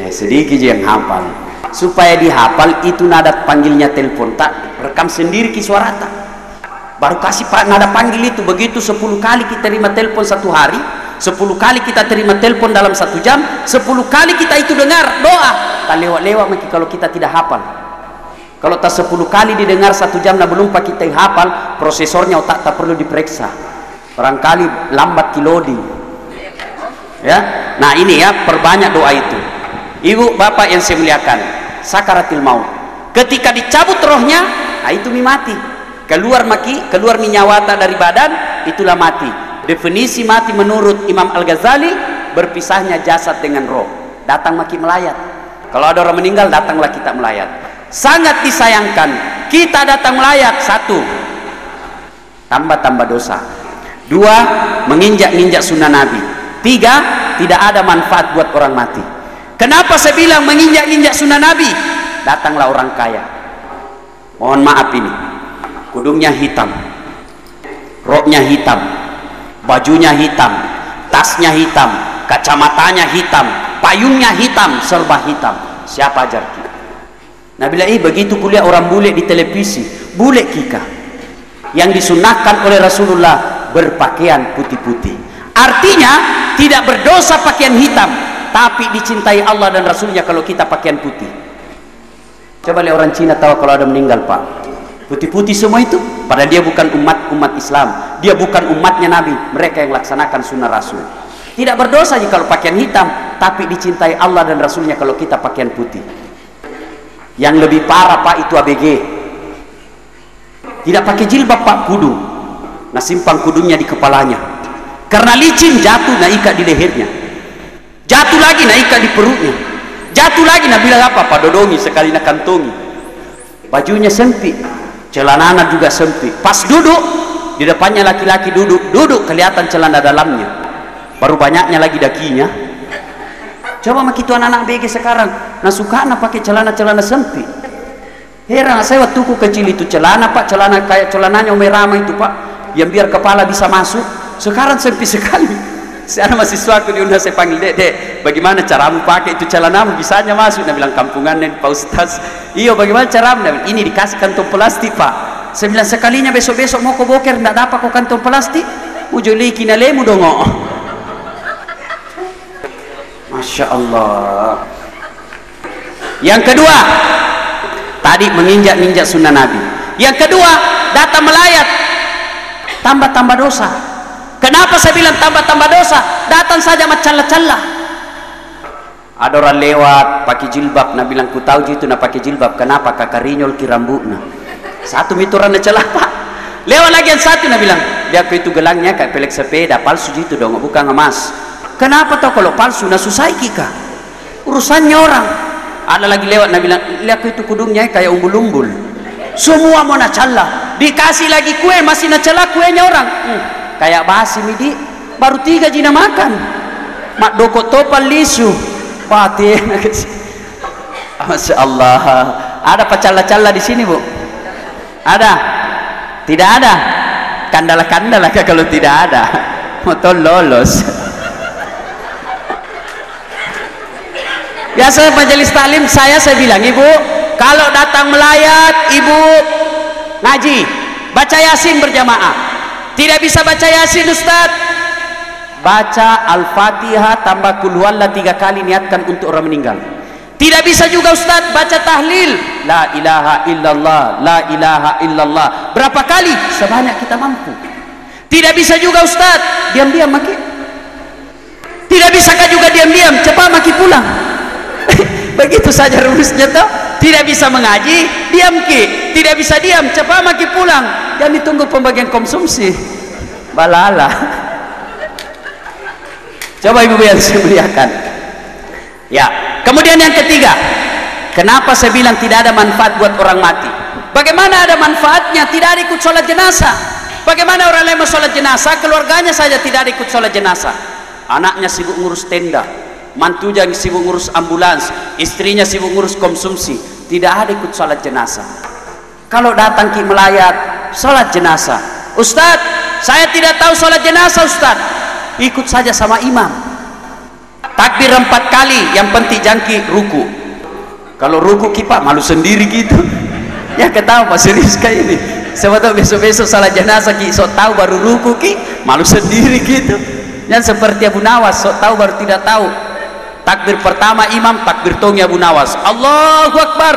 eh, sedikit yang hafal. Supaya dihafal itu nada panggilnya telepon. Tak rekam sendiri ki suara tak. Baru kasih pak nada panggil itu. Begitu 10 kali kita terima telepon satu hari 10 kali kita terima telepon dalam satu jam 10 kali kita itu dengar doa. Tak lewat-lewat maki kalau kita tidak hafal. Kalau tak 10 kali didengar satu jam nah belum pak kita hafal prosesornya otak tak perlu diperiksa. Barangkali lambat kilodi ya? Nah ini ya perbanyak doa itu ibu bapak yang saya muliakan sakaratil maut. Ketika dicabut rohnya nah itu mati. Keluar maki keluar minyawata dari badan itulah mati. Definisi mati menurut Imam Al-Ghazali berpisahnya jasad dengan roh. Datang maki melayat. Kalau ada orang meninggal datanglah kita melayat. Sangat disayangkan kita datang melayat satu. Tambah-tambah dosa. Dua menginjak-injak sunnah nabi. Tiga tidak ada manfaat buat orang mati Kenapa saya bilang menginjak-injak sunnah Nabi? Datanglah orang kaya. Mohon maaf ini. Kudungnya hitam. Roknya hitam. Bajunya hitam. Tasnya hitam. Kacamatanya hitam. Payungnya hitam. Serba hitam. Siapa ajar kita? Nabi eh begitu kuliah orang bule di televisi. Bule kika. Yang disunahkan oleh Rasulullah berpakaian putih-putih. Artinya tidak berdosa pakaian hitam tapi dicintai Allah dan Rasulnya kalau kita pakaian putih. Coba lihat orang Cina tahu kalau ada meninggal pak. Putih-putih semua itu. Padahal dia bukan umat umat Islam. Dia bukan umatnya Nabi. Mereka yang laksanakan sunnah Rasul. Tidak berdosa jika kalau pakaian hitam tapi dicintai Allah dan Rasulnya kalau kita pakaian putih. Yang lebih parah pak itu ABG tidak pakai jilbab pak kudu. Nah simpang kudunya di kepalanya. Karena licin jatuh nah ikat di lehernya jatuh lagi nak ikat di perutnya jatuh lagi nak bilang apa? Pak dodongi sekali nak kantongi. Bajunya sempit. Celana juga sempit. Pas duduk di depannya laki-laki duduk. Duduk kelihatan celana dalamnya. Baru banyaknya lagi dakinya. Coba mak itu anak-anak BG sekarang. Nah suka nak pakai celana-celana sempit. Heran saya waktu kecil itu celana pak celana kayak celananya Umi Rama itu pak. Yang biar kepala bisa masuk. Sekarang sempit sekali saya masih suatu diundang saya panggil dek dek bagaimana caramu pakai itu celanamu? Bisanya masuk. Dia bilang kampungan nih pak ustaz. Iya bagaimana caramu? Dia ini dikasih kantong plastik pak. Saya bilang sekalinya besok-besok mau kau boker tidak dapat kau kantong plastik. Ujuli kinalemu dong (laughs) Masya Allah yang kedua tadi menginjak-injak sunnah Nabi. Yang kedua datang melayat tambah-tambah dosa Kenapa saya bilang tambah-tambah dosa? Datang saja macam-macam Ada orang lewat pakai jilbab, nak bilang ku tahu itu nak pakai jilbab. Kenapa? Kakak rinyol ki rambutnya. Satu mituran celah pak. Lewat lagi yang satu nak bilang, dia itu gelangnya kayak pelek sepeda palsu itu dong, bukan emas. Kenapa tau kalau palsu nak susah kika? Urusannya orang. Ada lagi lewat nak bilang, lihat itu kudungnya kayak umbul-umbul. Semua mau nak celah. Dikasih lagi kue masih nak celah kuenya orang. Hmm kayak basi midi baru tiga jina makan. Mak doko topal lisu. Pati (laughs) Masya Allah. Ada pacala-cala di sini bu? Ada? Tidak ada? Kandala-kandala (laughs) kalau tidak ada. Motor lolos. (laughs) Biasa majelis taklim saya saya bilang ibu kalau datang melayat ibu ngaji. Baca yasin berjamaah tidak bisa baca Yasin Ustaz. Baca Al-Fatihah tambah kulhuallah tiga kali niatkan untuk orang meninggal. Tidak bisa juga Ustaz baca tahlil. La ilaha illallah, la ilaha illallah. Berapa kali? Sebanyak kita mampu. Tidak bisa juga Ustaz diam-diam maki. Tidak bisakah juga diam-diam cepat maki pulang. (laughs) Begitu saja rumusnya toh. Tidak bisa mengaji, diam ki. Tidak bisa diam, cepat maki pulang. Dan ditunggu pembagian konsumsi. Balala. Coba ibu yang saya muliakan. Ya kemudian yang ketiga. Kenapa saya bilang tidak ada manfaat buat orang mati? Bagaimana ada manfaatnya tidak ada ikut sholat jenazah? Bagaimana orang lain mau sholat jenazah? Keluarganya saja tidak ada ikut sholat jenazah. Anaknya sibuk ngurus tenda. Mantunya sibuk ngurus ambulans. Istrinya sibuk ngurus konsumsi. Tidak ada ikut sholat jenazah kalau datang ki melayat sholat jenazah. Ustadz saya tidak tahu sholat jenazah Ustadz ikut saja sama imam. Takbir empat kali yang penting jangki ruku. Kalau ruku kipak malu sendiri gitu. (laughs) Ya ketawa pak kayak ini. Sebab besok-besok salah jenazah ki. Sok tahu baru ruku ki. Malu sendiri gitu. Dan seperti Abu Nawas sok tahu baru tidak tahu. Takbir pertama imam takbir tongi Abu Nawas. Allahu Akbar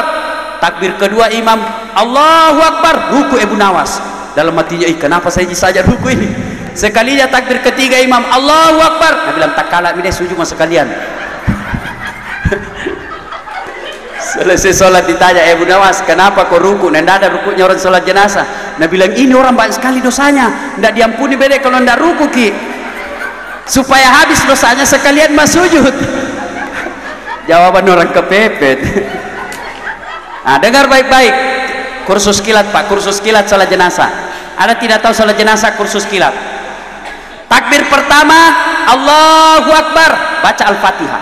takbir kedua imam Allahu Akbar. Ruku Abu Nawas. Dalam hatinya ih kenapa saya saja ruku ini? Sekalinya takbir ketiga imam Allahu Akbar. Nabi bilang tak kalah ini sujud mas sekalian. (laughs) Selesai sholat ditanya Bunda Mas kenapa kau ruku? Tidak ada rukunya orang sholat jenazah. Nabi bilang ini orang banyak sekali dosanya. Tidak diampuni beda kalau tidak ruku ki. Supaya habis dosanya sekalian mas sujud (laughs) jawaban orang kepepet (laughs) nah dengar baik-baik. Kursus kilat pak. Kursus kilat sholat jenazah. Ada tidak tahu sholat jenazah kursus kilat? Takbir pertama Allahu Akbar. Baca Al-Fatihah.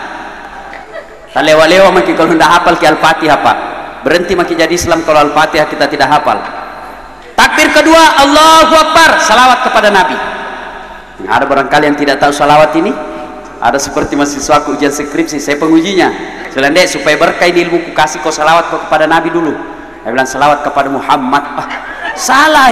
Tak lewa-lewa maki kalau tidak hafal ke Al-Fatihah pak. Berhenti maki jadi Islam. Kalau Al-Fatihah kita tidak hafal. Takbir kedua Allahu Akbar. Salawat kepada Nabi. Ada barangkali yang tidak tahu salawat ini ada seperti mahasiswa ujian skripsi saya pengujinya. Selain dek supaya berkah ini ilmu kasih kau salawat kau kepada Nabi dulu. Saya bilang salawat kepada Muhammad. Ah, salah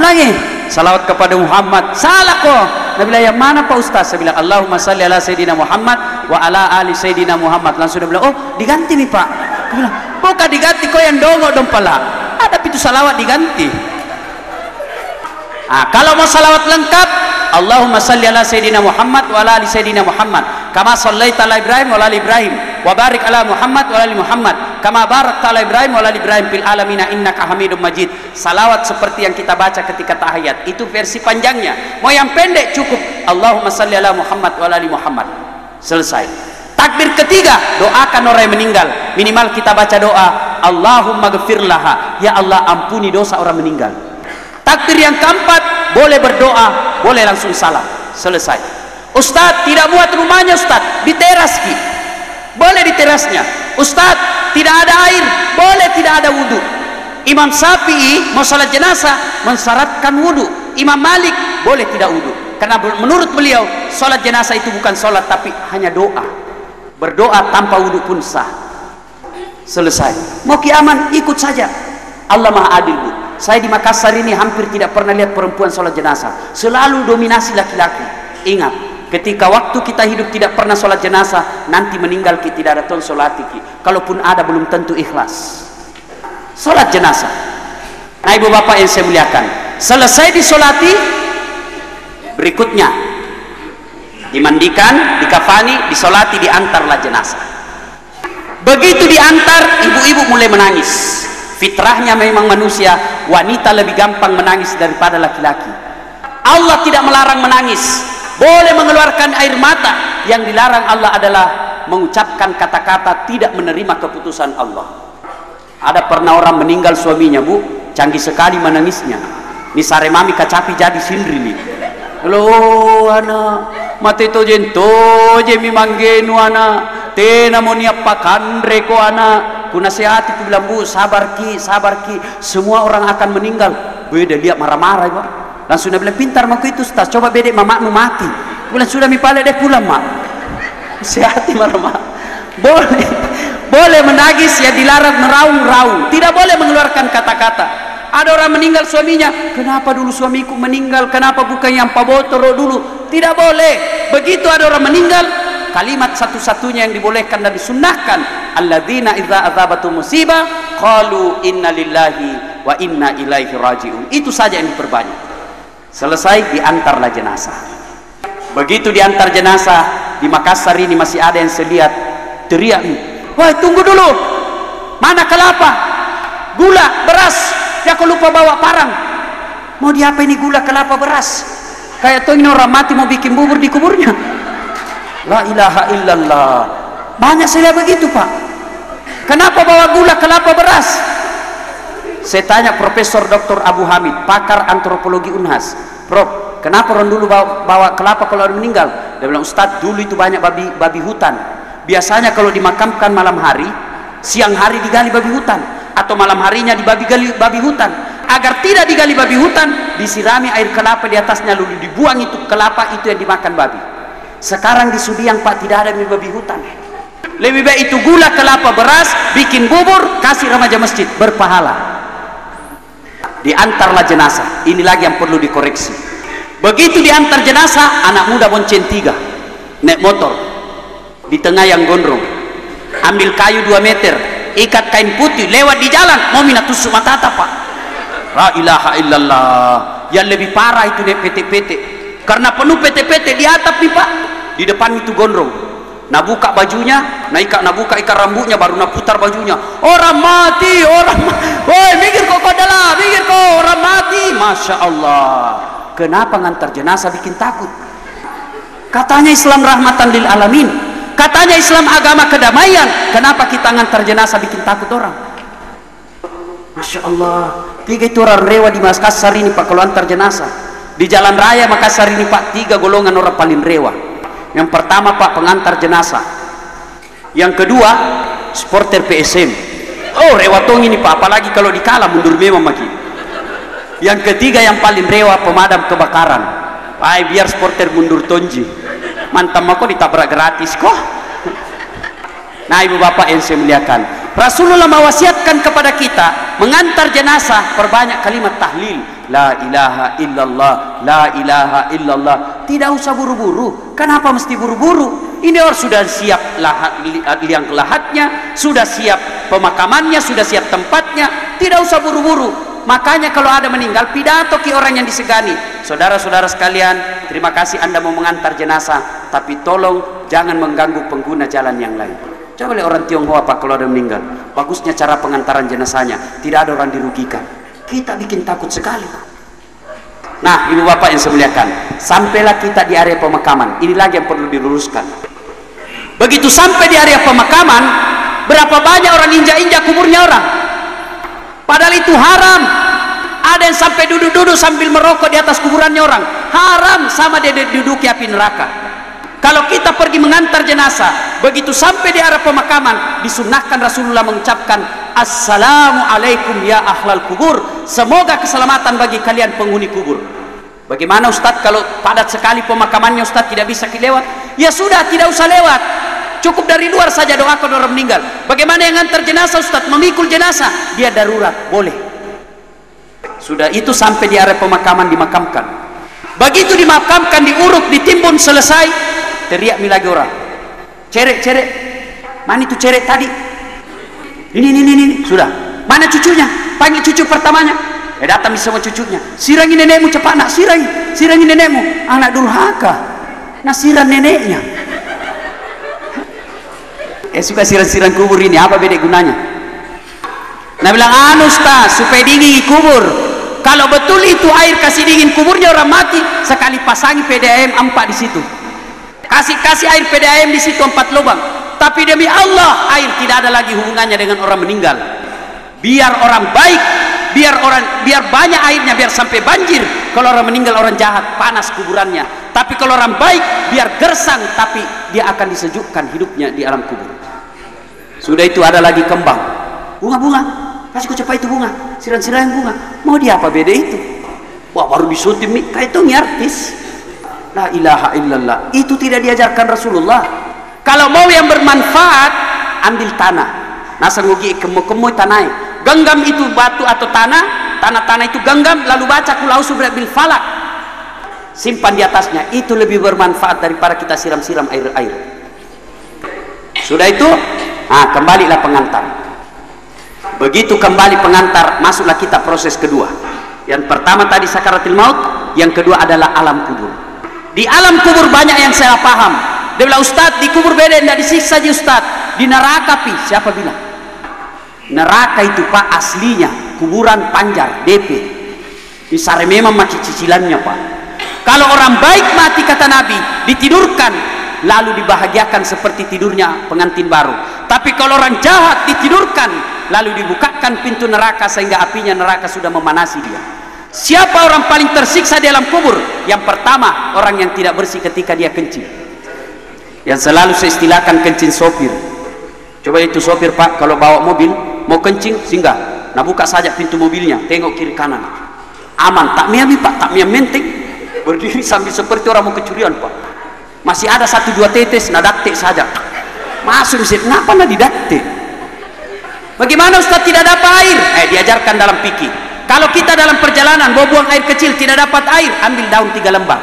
ulangi. Salawat kepada Muhammad. Salah kok Nabi bilang yang mana Pak Ustaz? Saya bilang Allahumma salli ala Sayyidina Muhammad wa ala ali Sayyidina Muhammad. Langsung dia bilang oh diganti nih Pak. Dia bilang bukan diganti kok yang dongok dong pala ada pintu salawat diganti. Ah, kalau mau salawat lengkap Allahumma salli ala Sayyidina Muhammad wa ala ali Sayyidina Muhammad. Kama sallaita ala Ibrahim wa ala Ibrahim. Wa barik ala Muhammad wa ala Muhammad. Kama barak ala Ibrahim wa ala Ibrahim fil alamina innaka Hamidum Majid. Salawat seperti yang kita baca ketika tahiyat. Itu versi panjangnya. Mau yang pendek cukup. Allahumma salli ala Muhammad wa ala Muhammad. Selesai. Takbir ketiga doakan orang yang meninggal. Minimal kita baca doa Allahumma gfirlaha. Ya Allah ampuni dosa orang meninggal. Takbir yang keempat boleh berdoa boleh langsung salam. Selesai. Ustadz tidak buat rumahnya Ustadz. Di teras ki. Boleh di terasnya. Ustadz tidak ada air. Boleh tidak ada wudhu. Imam Syafi'i mau salat jenazah mensyaratkan wudhu. Imam Malik boleh tidak wudhu. Karena menurut beliau salat jenazah itu bukan salat tapi hanya doa. Berdoa tanpa wudhu pun sah. Selesai. Mau kiaman ikut saja. Allah maha adil bu saya di Makassar ini hampir tidak pernah lihat perempuan sholat jenazah. Selalu dominasi laki-laki. Ingat ketika waktu kita hidup tidak pernah sholat jenazah nanti meninggal kita tidak ada ton sholat kalaupun ada belum tentu ikhlas. Sholat jenazah. Nah ibu bapak yang saya muliakan. Selesai disolati berikutnya. Dimandikan, dikafani, disolati, diantarlah jenazah. Begitu diantar ibu-ibu mulai menangis fitrahnya memang manusia wanita lebih gampang menangis daripada laki-laki. Allah tidak melarang menangis. Boleh mengeluarkan air mata. Yang dilarang Allah adalah mengucapkan kata-kata tidak menerima keputusan Allah. Ada pernah orang meninggal suaminya bu. Canggih sekali menangisnya. Ini sare mami kacapi jadi sindri nih. Halo anak mati to jento jemi manggenu anak tena anak ku nasihati ku bilang bu sabar ki sabar ki. Semua orang akan meninggal. Beda lihat marah-marah ibu langsung dia bilang pintar mau itu ustaz. Coba bedek mamamu mati. Ku bilang sudah mi pale deh pulang mak. (laughs) Nasihati marah-marah. Boleh. Boleh menangis ya dilarang meraung-raung. Tidak boleh mengeluarkan kata-kata. Ada orang meninggal suaminya. Kenapa dulu suamiku meninggal? Kenapa bukan yang pabotoro dulu? Tidak boleh. Begitu ada orang meninggal kalimat satu-satunya yang dibolehkan dan disunnahkan alladzina idza adzabatu musibah qalu inna lillahi wa inna ilaihi rajiun. Itu saja yang diperbanyak. Selesai diantarlah jenazah. Begitu diantar jenazah di Makassar ini masih ada yang saya lihat teriak wah tunggu dulu. Mana kelapa? Gula beras. Ya kau lupa bawa parang. Mau diapa ini gula kelapa beras? Kayak tuh ini orang mati mau bikin bubur di kuburnya La ilaha illallah. Banyak saya begitu pak. Kenapa bawa gula kelapa beras? Saya tanya Profesor Dr. Abu Hamid, pakar antropologi Unhas. Prof, kenapa orang dulu bawa, bawa kelapa kalau orang meninggal? Dia bilang, Ustaz, dulu itu banyak babi, babi hutan. Biasanya kalau dimakamkan malam hari, siang hari digali babi hutan. Atau malam harinya dibabi gali babi hutan. Agar tidak digali babi hutan, disirami air kelapa di atasnya, lalu dibuang itu kelapa itu yang dimakan babi. Sekarang di Sudiang Pak tidak ada babi hutan. Lebih baik itu gula kelapa beras, bikin bubur, kasih remaja masjid, berpahala. Diantarlah jenazah. Ini lagi yang perlu dikoreksi. Begitu diantar jenazah, anak muda bonceng tiga, naik motor, di tengah yang gondrong, ambil kayu dua meter, ikat kain putih, lewat di jalan, mau minat tusuk mata pak. La ilaha illallah. Yang lebih parah itu naik PT-PT. Karena penuh PT-PT di atap nih pak, di depan itu gondrong. Nak buka bajunya nak ikat nak buka ikat rambutnya baru nak putar bajunya. Orang mati orang woi mikir kau adalah mikir kok orang mati. Masya Allah. Kenapa ngantar jenazah bikin takut? Katanya Islam rahmatan lil alamin. Katanya Islam agama kedamaian. Kenapa kita ngantar jenazah bikin takut orang? Masya Allah. Tiga itu orang rewa di Makassar ini pak. Kalau antar jenazah. Di jalan raya Makassar ini pak tiga golongan orang paling rewa yang pertama Pak pengantar jenazah. Yang kedua supporter PSM. Oh rewatong ini Pak, apalagi kalau dikalah mundur memang maki. Yang ketiga yang paling rewa pemadam kebakaran. Ay biar supporter mundur tonji. Mantam aku ditabrak gratis kok. Nah ibu bapak yang saya muliakan Rasulullah mewasiatkan kepada kita mengantar jenazah perbanyak kalimat tahlil la ilaha illallah la ilaha illallah tidak usah buru-buru kenapa mesti buru-buru ini orang sudah siap lahat, liang lahatnya sudah siap pemakamannya sudah siap tempatnya tidak usah buru-buru makanya kalau ada meninggal pidato ke orang yang disegani saudara-saudara sekalian terima kasih anda mau mengantar jenazah tapi tolong jangan mengganggu pengguna jalan yang lain Coba lihat orang Tionghoa Pak kalau ada meninggal. Bagusnya cara pengantaran jenazahnya. Tidak ada orang dirugikan. Kita bikin takut sekali. Nah, ibu bapak yang saya sampailah kita di area pemakaman. Ini lagi yang perlu diluruskan. Begitu sampai di area pemakaman, berapa banyak orang injak-injak kuburnya orang. Padahal itu haram. Ada yang sampai duduk-duduk sambil merokok di atas kuburannya orang. Haram sama dia duduk di api neraka. Kalau kita pergi mengantar jenazah, begitu sampai di arah pemakaman, disunahkan Rasulullah mengucapkan Assalamualaikum ya ahlal kubur. Semoga keselamatan bagi kalian penghuni kubur. Bagaimana Ustadz kalau padat sekali pemakamannya Ustadz tidak bisa lewat? Ya sudah tidak usah lewat. Cukup dari luar saja doakan orang meninggal. Bagaimana yang antar jenazah Ustadz memikul jenazah? Dia darurat, boleh. Sudah itu sampai di area pemakaman dimakamkan. Begitu dimakamkan, diuruk, ditimbun selesai, teriak mi lagi orang cerek cerek mana itu cerek tadi ini ini ini, ini. sudah mana cucunya panggil cucu pertamanya. Eh datang semua cucunya. Sirangi nenekmu cepat nak sirangi. Sirangi nenekmu. Anak durhaka. Sirang neneknya. Eh suka sirang-sirang kubur ini. Apa beda gunanya? Nah bilang anu ustaz supaya dingin kubur. Kalau betul itu air kasih dingin kuburnya orang mati. Sekali pasangi PDAM empat di situ. Kasih-kasih air PDAM di situ empat lubang. Tapi demi Allah air tidak ada lagi hubungannya dengan orang meninggal biar orang baik biar orang biar banyak airnya biar sampai banjir. Kalau orang meninggal orang jahat panas kuburannya. Tapi kalau orang baik biar gersang tapi dia akan disejukkan hidupnya di alam kubur. Sudah itu ada lagi kembang. Bunga-bunga. Kasih cepat itu bunga. Siran-siran bunga. Mau dia apa beda itu? Wah baru disuntik kayak itu artis La ilaha illallah. Itu tidak diajarkan Rasulullah. Kalau mau yang bermanfaat, ambil tanah. Nasa ngugi kemu-kemu tanah. Genggam itu batu atau tanah, tanah-tanah itu genggam lalu baca kulau subra bil falak. Simpan di atasnya. Itu lebih bermanfaat daripada kita siram-siram air-air. Sudah itu, ah kembalilah pengantar. Begitu kembali pengantar, masuklah kita proses kedua. Yang pertama tadi sakaratil maut, yang kedua adalah alam kubur di alam kubur banyak yang saya paham dia bilang Ustaz di kubur beda tidak disiksa di Ustaz di neraka pi siapa bilang neraka itu pak aslinya kuburan panjar DP di memang macam cicilannya pak. Kalau orang baik mati kata Nabi ditidurkan lalu dibahagiakan seperti tidurnya pengantin baru. Tapi kalau orang jahat ditidurkan lalu dibukakan pintu neraka sehingga apinya neraka sudah memanasi dia. Siapa orang paling tersiksa dalam kubur? Yang pertama orang yang tidak bersih ketika dia kencing. Yang selalu saya istilahkan kencing sopir. Coba itu sopir pak kalau bawa mobil mau kencing singgah. Nah buka saja pintu mobilnya tengok kiri kanan. Aman. Tak miami pak. Tak miami menting. Berdiri sambil seperti orang mau kecurian pak. Masih ada satu dua tetes nah dakte saja masuk mesin kenapa nah didakte bagaimana Ustaz? Tidak dapat air. Eh diajarkan dalam pikir kalau kita dalam perjalanan bawa buang air kecil tidak dapat air ambil daun tiga lembar.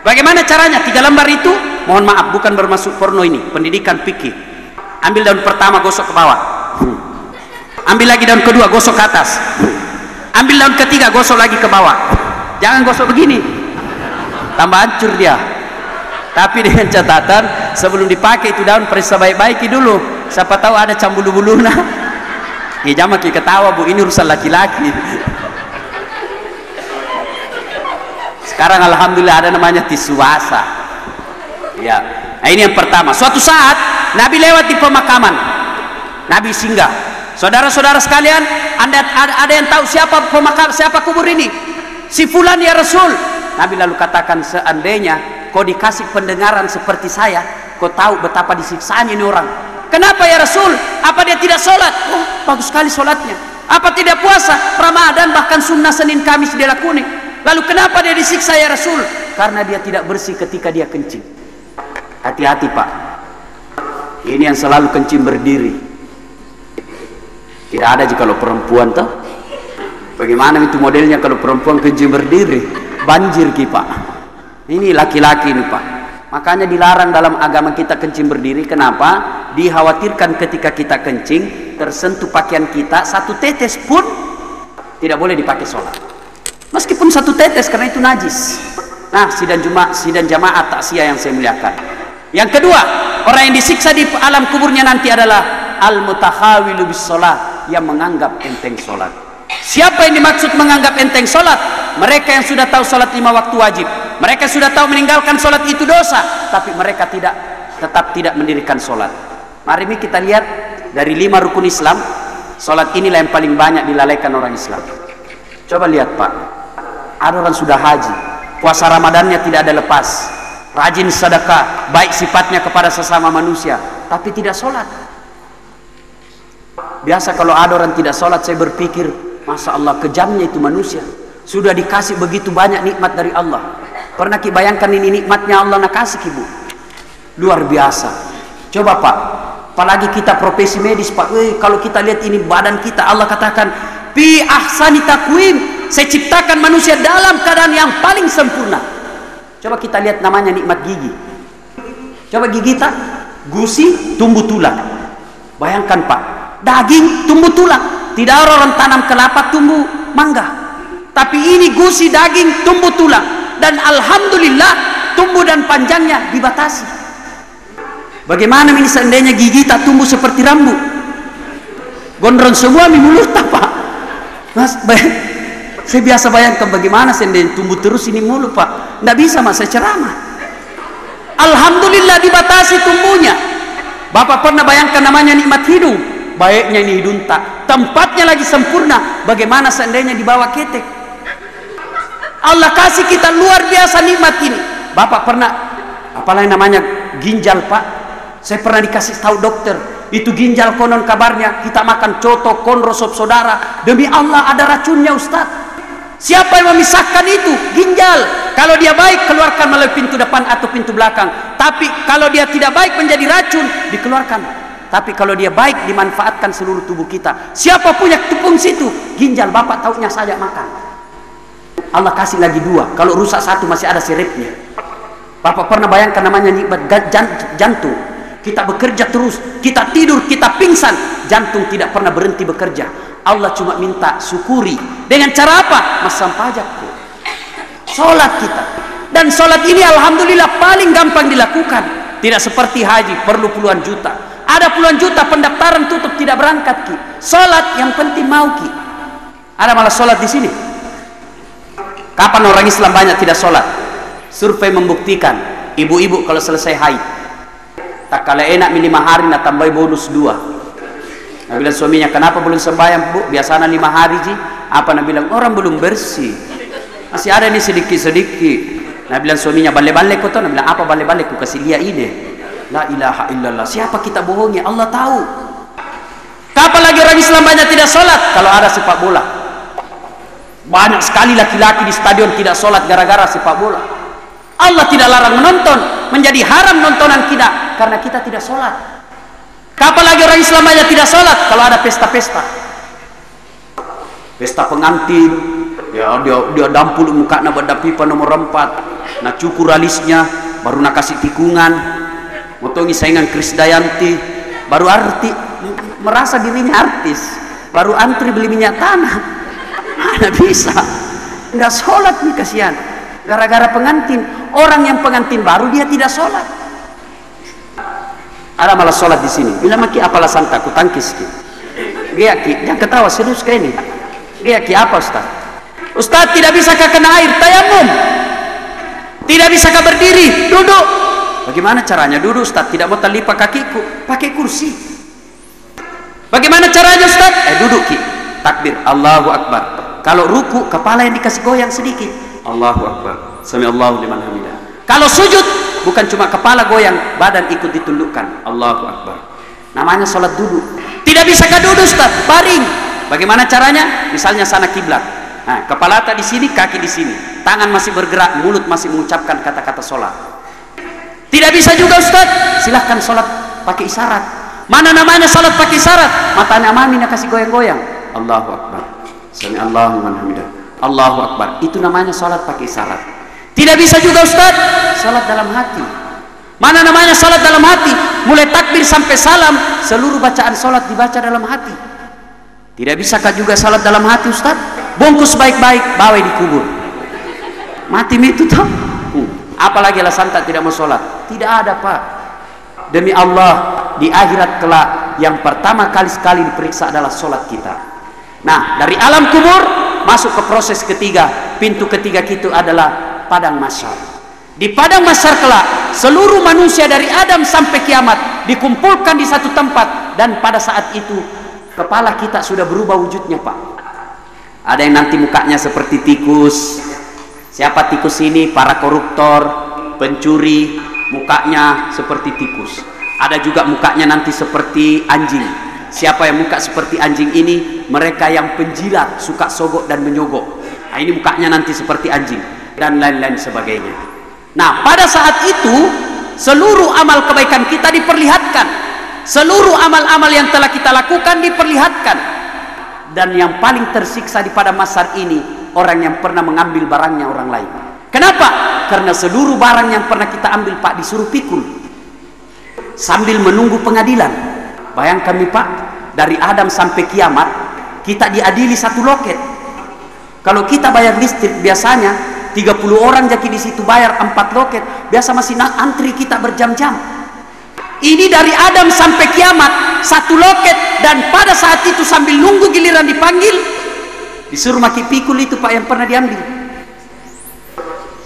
Bagaimana caranya tiga lembar itu? Mohon maaf bukan bermasuk porno ini. Pendidikan pikir ambil daun pertama gosok ke bawah ambil lagi daun kedua gosok ke atas. Ambil daun ketiga gosok lagi ke bawah. Jangan gosok begini. Tambah hancur dia. Tapi (laughs) dengan catatan sebelum dipakai itu daun periksa baik-baiki dulu. Siapa tahu ada cambulu-bulu nah (laughs) ya jangan ketawa bu. Ini urusan laki-laki. (laughs) Sekarang alhamdulillah ada namanya tisu basah. Ya. Nah ini yang pertama. Suatu saat Nabi lewat di pemakaman. Nabi singgah saudara-saudara sekalian anda ada, ada yang tahu siapa pemakam siapa kubur ini? Si fulan ya Rasul. Nabi lalu katakan seandainya kau dikasih pendengaran seperti saya kau tahu betapa disiksanya ini orang. Kenapa ya Rasul? Apa dia tidak sholat? Oh bagus sekali sholatnya. Apa tidak puasa? Ramadan bahkan sunnah Senin Kamis dia lakuni. Lalu kenapa dia disiksa ya Rasul? Karena dia tidak bersih ketika dia kencing. Hati-hati pak. Ini yang selalu kencing berdiri tidak ada jika kalau perempuan tuh bagaimana itu modelnya kalau perempuan kencing berdiri banjir ki pak ini laki-laki ini Pak. Makanya dilarang dalam agama kita kencing berdiri. Kenapa? Dikhawatirkan ketika kita kencing tersentuh pakaian kita satu tetes pun tidak boleh dipakai sholat. Meskipun satu tetes karena itu najis. Nah, sidang Jumat, sidang jamaah taksiyah yang saya muliakan. Yang kedua, orang yang disiksa di alam kuburnya nanti adalah al-mutakhawilu bis yang menganggap enteng sholat. Siapa yang dimaksud menganggap enteng sholat? Mereka yang sudah tahu sholat lima waktu wajib. Mereka sudah tahu meninggalkan sholat itu dosa. Tapi mereka tidak tetap tidak mendirikan sholat. Mari kita lihat dari lima rukun Islam sholat inilah yang paling banyak dilalaikan orang Islam. Coba lihat pak. Ada orang sudah haji puasa Ramadannya tidak ada lepas. Rajin sedekah baik sifatnya kepada sesama manusia tapi tidak sholat biasa kalau ada orang tidak sholat saya berpikir masa Allah kejamnya itu manusia sudah dikasih begitu banyak nikmat dari Allah Pernah bayangkan ini nikmatnya Allah nak kasih ibu. Luar biasa. Coba Pak, apalagi kita profesi medis Pak. Eh, kalau kita lihat ini badan kita Allah katakan pi ahsani takwim. Saya ciptakan manusia dalam keadaan yang paling sempurna. Coba kita lihat namanya nikmat gigi. Coba gigi kita gusi tumbuh tulang. Bayangkan Pak, daging tumbuh tulang. Tidak orang tanam kelapa tumbuh mangga. Tapi ini gusi daging tumbuh tulang. Dan alhamdulillah tumbuh dan panjangnya dibatasi. Bagaimana ini seandainya gigi tak tumbuh seperti rambut gondrong semua mi mulut pak. Mas saya biasa bayangkan bagaimana seandainya tumbuh terus ini mulut pak. Tidak bisa mas saya ceramah. Alhamdulillah dibatasi tumbuhnya. Bapak pernah bayangkan namanya nikmat hidung baiknya ini hidung tak. Tempatnya lagi sempurna. Bagaimana seandainya dibawa ketek? Allah kasih kita luar biasa nikmat ini. Bapak pernah apalagi namanya ginjal Pak? Saya pernah dikasih tahu dokter. Itu ginjal konon kabarnya kita makan coto konro sop saudara. Demi Allah ada racunnya Ustaz. Siapa yang memisahkan itu? Ginjal. Kalau dia baik keluarkan melalui pintu depan atau pintu belakang. Tapi kalau dia tidak baik menjadi racun dikeluarkan tapi kalau dia baik dimanfaatkan seluruh tubuh kita. Siapa punya tepung situ ginjal bapak taunya saja makan. Allah kasih lagi dua. Kalau rusak satu masih ada siripnya Bapak pernah bayangkan namanya nikmat jantung? Kita bekerja terus kita tidur kita pingsan. Jantung tidak pernah berhenti bekerja. Allah cuma minta syukuri. Dengan cara apa? Masam pajak sholat kita. Dan sholat ini Alhamdulillah paling gampang dilakukan. Tidak seperti haji perlu puluhan juta ada puluhan juta pendaftaran tutup tidak berangkat ki. Sholat yang penting mau ki. Ada malah sholat di sini. Kapan orang Islam banyak tidak sholat? Survei membuktikan ibu-ibu kalau selesai haid tak kalah enak lima hari nak tambah bonus dua. Nah bilang suaminya kenapa belum sembahyang bu? Biasanya lima hari ji. Apa Nabi bilang orang belum bersih. Masih ada nih sedikit-sedikit. Nah bilang suaminya balik-balik kau tahu Nabi bilang apa balik-balik? Ku kasih lihat ini La ilaha illallah. Siapa kita bohongi? Allah tahu. Kapan lagi orang Islam banyak tidak sholat? Kalau ada sepak bola. Banyak sekali laki-laki di stadion tidak sholat gara-gara sepak bola. Allah tidak larang menonton. Menjadi haram nontonan kita karena kita tidak sholat. Kapan lagi orang Islam aja tidak sholat? Kalau ada pesta-pesta? Pesta pengantin, ya dia dia dampul muka nak pada pipa nomor empat, nak cukur alisnya, baru nak kasih tikungan, motongi saingan Kris Dayanti, baru arti merasa dirinya artis, baru antri beli minyak tanah, mana bisa? Nggak sholat nih kasihan, gara-gara pengantin. Orang yang pengantin baru dia tidak sholat. Ada malah sholat di sini. Bila maki apalah santa aku tangkis ki. Dia ki jangan ketawa serius kayak ini. Dia ki apa ustaz? Ustaz tidak bisa kena air? Tayamum. Tidak bisa berdiri? Duduk bagaimana caranya? Duduk ustaz. Tidak mau terlipat kakiku. Pakai kursi. Bagaimana caranya ustaz? Eh duduk ki. Takbir. Allahu Akbar. Kalau ruku kepala yang dikasih goyang sedikit. Allahu Akbar. Sami Allahu liman hamidah. Kalau sujud bukan cuma kepala goyang badan ikut ditundukkan. Allahu Akbar. Namanya sholat duduk. Tidak bisa kah duduk Ustaz. Baring. Bagaimana caranya? Misalnya sana kiblat. Nah, kepala tak di sini kaki di sini. Tangan masih bergerak mulut masih mengucapkan kata-kata sholat tidak bisa juga Ustaz silahkan sholat pakai isyarat mana namanya sholat pakai isyarat matanya mami nak kasih goyang-goyang Allahu Akbar Sami Allahu Allahu Akbar itu namanya sholat pakai isyarat tidak bisa juga Ustaz salat dalam hati. Mana namanya salat dalam hati? Mulai takbir sampai salam, seluruh bacaan salat dibaca dalam hati. Tidak bisakah juga salat dalam hati Ustaz? Bungkus baik-baik, bawa di kubur. Mati itu toh. Apalagi alasan tak tidak mau salat? Tidak ada, Pak. Demi Allah, di akhirat kelak yang pertama kali sekali diperiksa adalah salat kita. Nah, dari alam kubur masuk ke proses ketiga. Pintu ketiga itu adalah padang masyar di padang masyar kelak seluruh manusia dari Adam sampai kiamat dikumpulkan di satu tempat dan pada saat itu kepala kita sudah berubah wujudnya Pak ada yang nanti mukanya seperti tikus siapa tikus ini para koruptor pencuri mukanya seperti tikus ada juga mukanya nanti seperti anjing siapa yang muka seperti anjing ini mereka yang penjilat suka sogok dan menyogok nah, ini mukanya nanti seperti anjing dan lain-lain sebagainya. Nah, pada saat itu seluruh amal kebaikan kita diperlihatkan. Seluruh amal-amal yang telah kita lakukan diperlihatkan. Dan yang paling tersiksa di pada masa ini orang yang pernah mengambil barangnya orang lain. Kenapa? Karena seluruh barang yang pernah kita ambil Pak disuruh pikul. Sambil menunggu pengadilan. Bayangkan nih Pak, dari Adam sampai kiamat kita diadili satu loket. Kalau kita bayar listrik biasanya 30 orang jadi di situ bayar 4 loket biasa masih antri kita berjam-jam ini dari Adam sampai kiamat satu loket dan pada saat itu sambil nunggu giliran dipanggil disuruh maki pikul itu pak yang pernah diambil.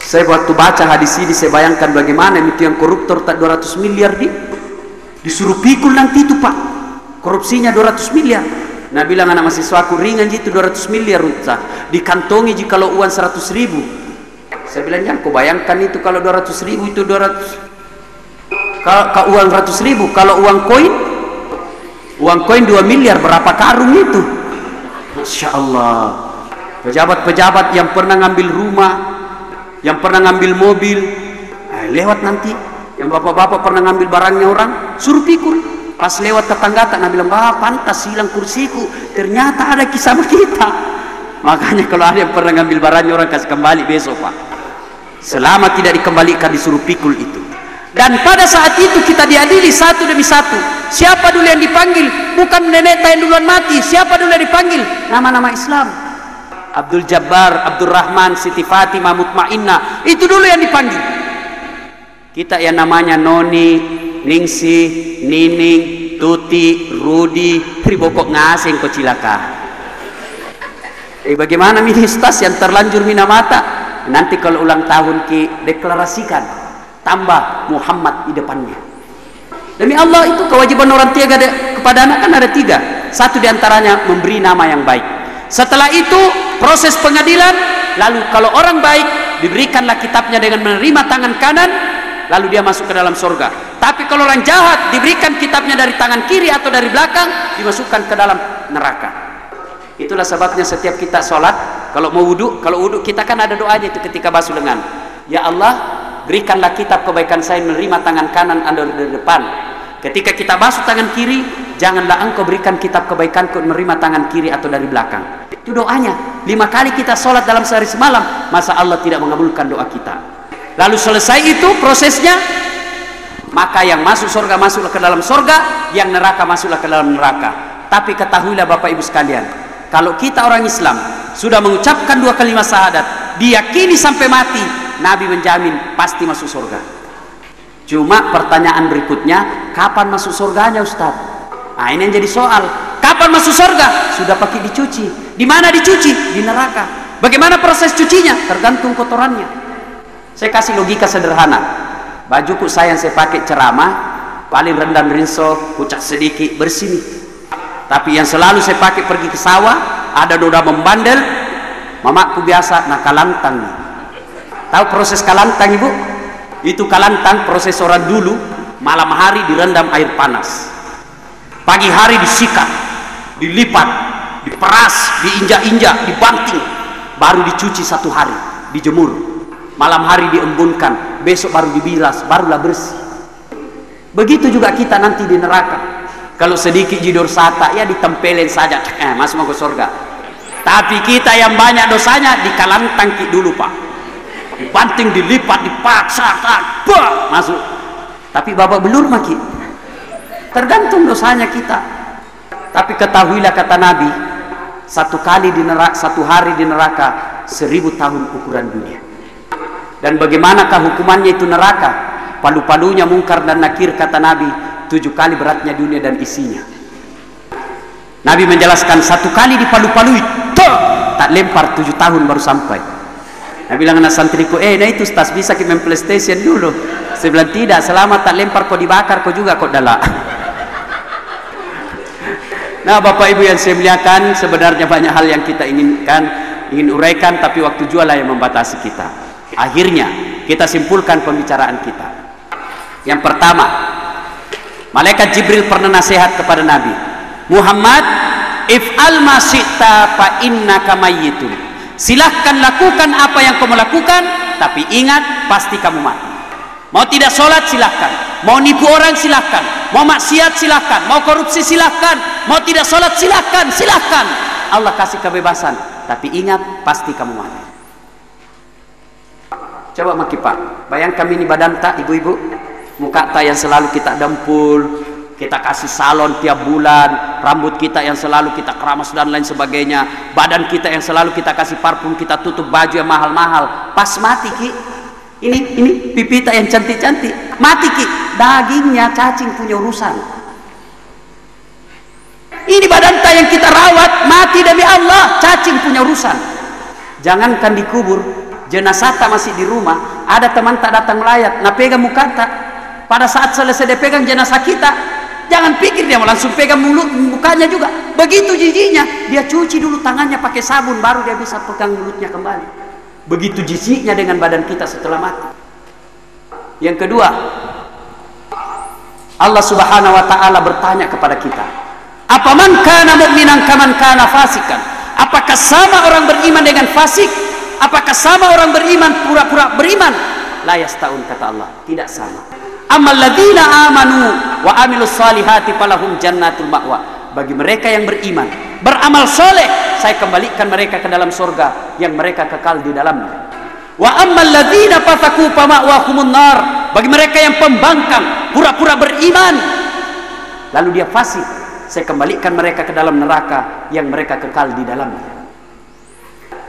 Saya waktu baca hadis ini saya bayangkan bagaimana itu yang koruptor tak 200 miliar di disuruh pikul nanti itu pak. Korupsinya 200 miliar. Nah bilang anak mahasiswaku ringan itu 200 miliar rupiah dikantongi jika kalau uang 100 ribu. Saya bilang jangan kau bayangkan itu kalau 200 ribu itu 200 kalau, kalau uang 100 ribu. Kalau uang koin uang koin 2 miliar berapa karung itu Masya Allah pejabat-pejabat yang pernah ngambil rumah yang pernah ngambil mobil eh, lewat nanti. Yang bapak-bapak pernah ngambil barangnya orang suruh pikul pas lewat tetangga tak bilang ah pantas hilang kursiku. Ternyata ada kisah kita (laughs) makanya kalau ada yang pernah ngambil barangnya orang kasih kembali besok pak. Selama tidak dikembalikan disuruh pikul itu dan pada saat itu kita diadili satu demi satu. Siapa dulu yang dipanggil? Bukan nenek yang duluan mati. Siapa dulu yang dipanggil? Nama-nama Islam. Abdul Jabbar, Abdul Rahman, Siti Fatimah, Mutmainnah. Itu dulu yang dipanggil. Kita yang namanya Noni, Ningsi, Nining, Tuti, Rudi, Pribokok ngasing kok cilaka. Eh bagaimana ministas yang terlanjur minamata? Nanti kalau ulang tahun ki deklarasikan tambah Muhammad di depannya. Demi Allah itu kewajiban orang tiga kepada anak kan ada tiga. Satu di antaranya memberi nama yang baik. Setelah itu proses pengadilan lalu kalau orang baik diberikanlah kitabnya dengan menerima tangan kanan lalu dia masuk ke dalam surga. Tapi kalau orang jahat diberikan kitabnya dari tangan kiri atau dari belakang dimasukkan ke dalam neraka. Itulah sebabnya setiap kita sholat kalau mau wudhu kalau wudhu kita kan ada doanya itu ketika basuh lengan. Ya Allah berikanlah kitab kebaikan saya menerima tangan kanan anda dari depan. Ketika kita basuh tangan kiri janganlah engkau berikan kitab kebaikanku menerima tangan kiri atau dari belakang. Itu doanya. Lima kali kita sholat dalam sehari semalam masa Allah tidak mengabulkan doa kita. Lalu selesai itu prosesnya maka yang masuk surga masuklah ke dalam surga yang neraka masuklah ke dalam neraka. Tapi ketahuilah Bapak Ibu sekalian kalau kita orang Islam sudah mengucapkan dua kalimat syahadat diyakini sampai mati Nabi menjamin pasti masuk surga. Cuma pertanyaan berikutnya kapan masuk surganya Ustaz? Nah ini yang jadi soal. Kapan masuk surga? Sudah pakai dicuci. Di mana dicuci? Di neraka. Bagaimana proses cucinya? Tergantung kotorannya. Saya kasih logika sederhana. Bajuku saya yang saya pakai ceramah, paling rendam rinso, kucak sedikit, bersih Tapi yang selalu saya pakai pergi ke sawah, ada noda membandel, mamaku biasa nah kalantang. Tahu proses kalantang ibu? Itu kalantang proses orang dulu, malam hari direndam air panas. Pagi hari disikat, dilipat, diperas, diinjak-injak, dibanting, baru dicuci satu hari, dijemur. Malam hari diembunkan besok baru dibilas barulah bersih. Begitu juga kita nanti di neraka. Kalau sedikit jidur sata ya ditempelin saja. Eh, masuk ke surga. Tapi kita yang banyak dosanya dikalantang dulu pak dibanting dilipat dipaksa tak bah, masuk. Tapi bapak belur maki. Tergantung dosanya kita. Tapi ketahuilah kata Nabi satu kali di neraka satu hari di neraka seribu tahun ukuran dunia. Dan bagaimanakah hukumannya itu neraka? Palu-palunya mungkar dan nakir kata Nabi tujuh kali beratnya dunia dan isinya. Nabi menjelaskan satu kali di palu-palui tak lempar tujuh tahun baru sampai Nabi bilang anak santriku eh nah itu tas bisa kita main playstation dulu. Saya bilang tidak selama tak lempar kau dibakar kau juga kau dalak. (laughs) Nah bapak ibu yang saya muliakan sebenarnya banyak hal yang kita inginkan ingin uraikan tapi waktu jual yang membatasi kita. Akhirnya kita simpulkan pembicaraan kita. Yang pertama malaikat Jibril pernah nasihat kepada Nabi Muhammad if'al ma syi'ta fa innaka mayyitun silahkan lakukan apa yang kamu lakukan tapi ingat pasti kamu mati. Mau tidak sholat silahkan. Mau nipu orang silahkan. Mau maksiat silahkan. Mau korupsi silahkan. Mau tidak sholat silahkan. Silahkan. Allah kasih kebebasan tapi ingat pasti kamu mati. Coba maki pak, bayangkan ini badan tak ibu-ibu, muka tak yang selalu kita dempul, kita kasih salon tiap bulan, rambut kita yang selalu kita keramas dan lain sebagainya, badan kita yang selalu kita kasih parfum, kita tutup baju yang mahal-mahal, pas mati ki, ini ini pipita yang cantik-cantik, mati ki, dagingnya cacing punya urusan. Ini badan tak yang kita rawat, mati demi Allah, cacing punya urusan. Jangankan dikubur, jenazah tak masih di rumah ada teman tak datang melayat nah pegang muka tak? Pada saat selesai dia pegang jenazah kita jangan pikir dia mau langsung pegang mulut mukanya juga. Begitu jijinya dia cuci dulu tangannya pakai sabun baru dia bisa pegang mulutnya kembali. Begitu jijiknya dengan badan kita setelah mati. Yang kedua Allah subhanahu wa ta'ala bertanya kepada kita apa man kana mu'minan kaman kana fasikan? Apakah sama orang beriman dengan fasik? Apakah sama orang beriman pura-pura beriman? La yastaun kata Allah. Tidak sama amal ladina amanu wa amilus salihati falahum jannatul ma'wa. Bagi mereka yang beriman beramal soleh saya kembalikan mereka ke dalam surga yang mereka kekal di dalamnya. Wa amal ladina fataku fama'wahumun nar. Bagi mereka yang pembangkang pura-pura beriman lalu dia fasik saya kembalikan mereka ke dalam neraka yang mereka kekal di dalamnya.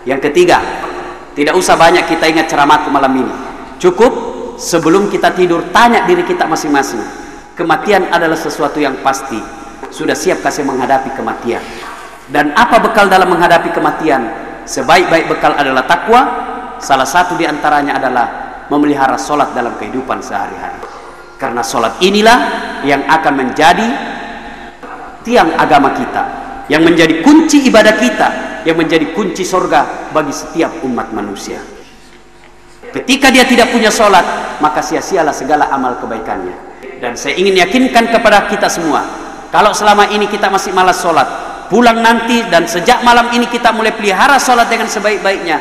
Yang ketiga tidak usah banyak kita ingat ceramahku malam ini. Cukup sebelum kita tidur tanya diri kita masing-masing. Kematian adalah sesuatu yang pasti. Sudah siap kasih menghadapi kematian. Dan apa bekal dalam menghadapi kematian? Sebaik-baik bekal adalah takwa. Salah satu di antaranya adalah memelihara solat dalam kehidupan sehari-hari karena solat inilah yang akan menjadi tiang agama kita yang menjadi kunci ibadah kita yang menjadi kunci sorga bagi setiap umat manusia ketika dia tidak punya solat maka sia-sialah segala amal kebaikannya. Dan saya ingin yakinkan kepada kita semua kalau selama ini kita masih malas solat pulang nanti dan sejak malam ini kita mulai pelihara solat dengan sebaik-baiknya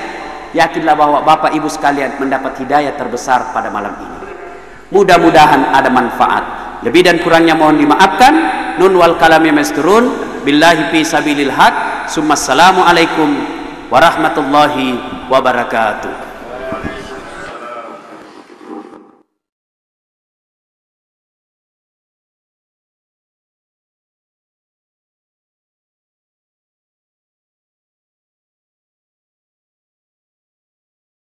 yakinlah bahwa bapak ibu sekalian mendapat hidayah terbesar pada malam ini. Mudah-mudahan ada manfaat. Lebih dan kurangnya mohon dimaafkan. Nun wal kalami masturun. Billahi fi sabilil haq. Summa assalamu alaikum warahmatullahi wabarakatuh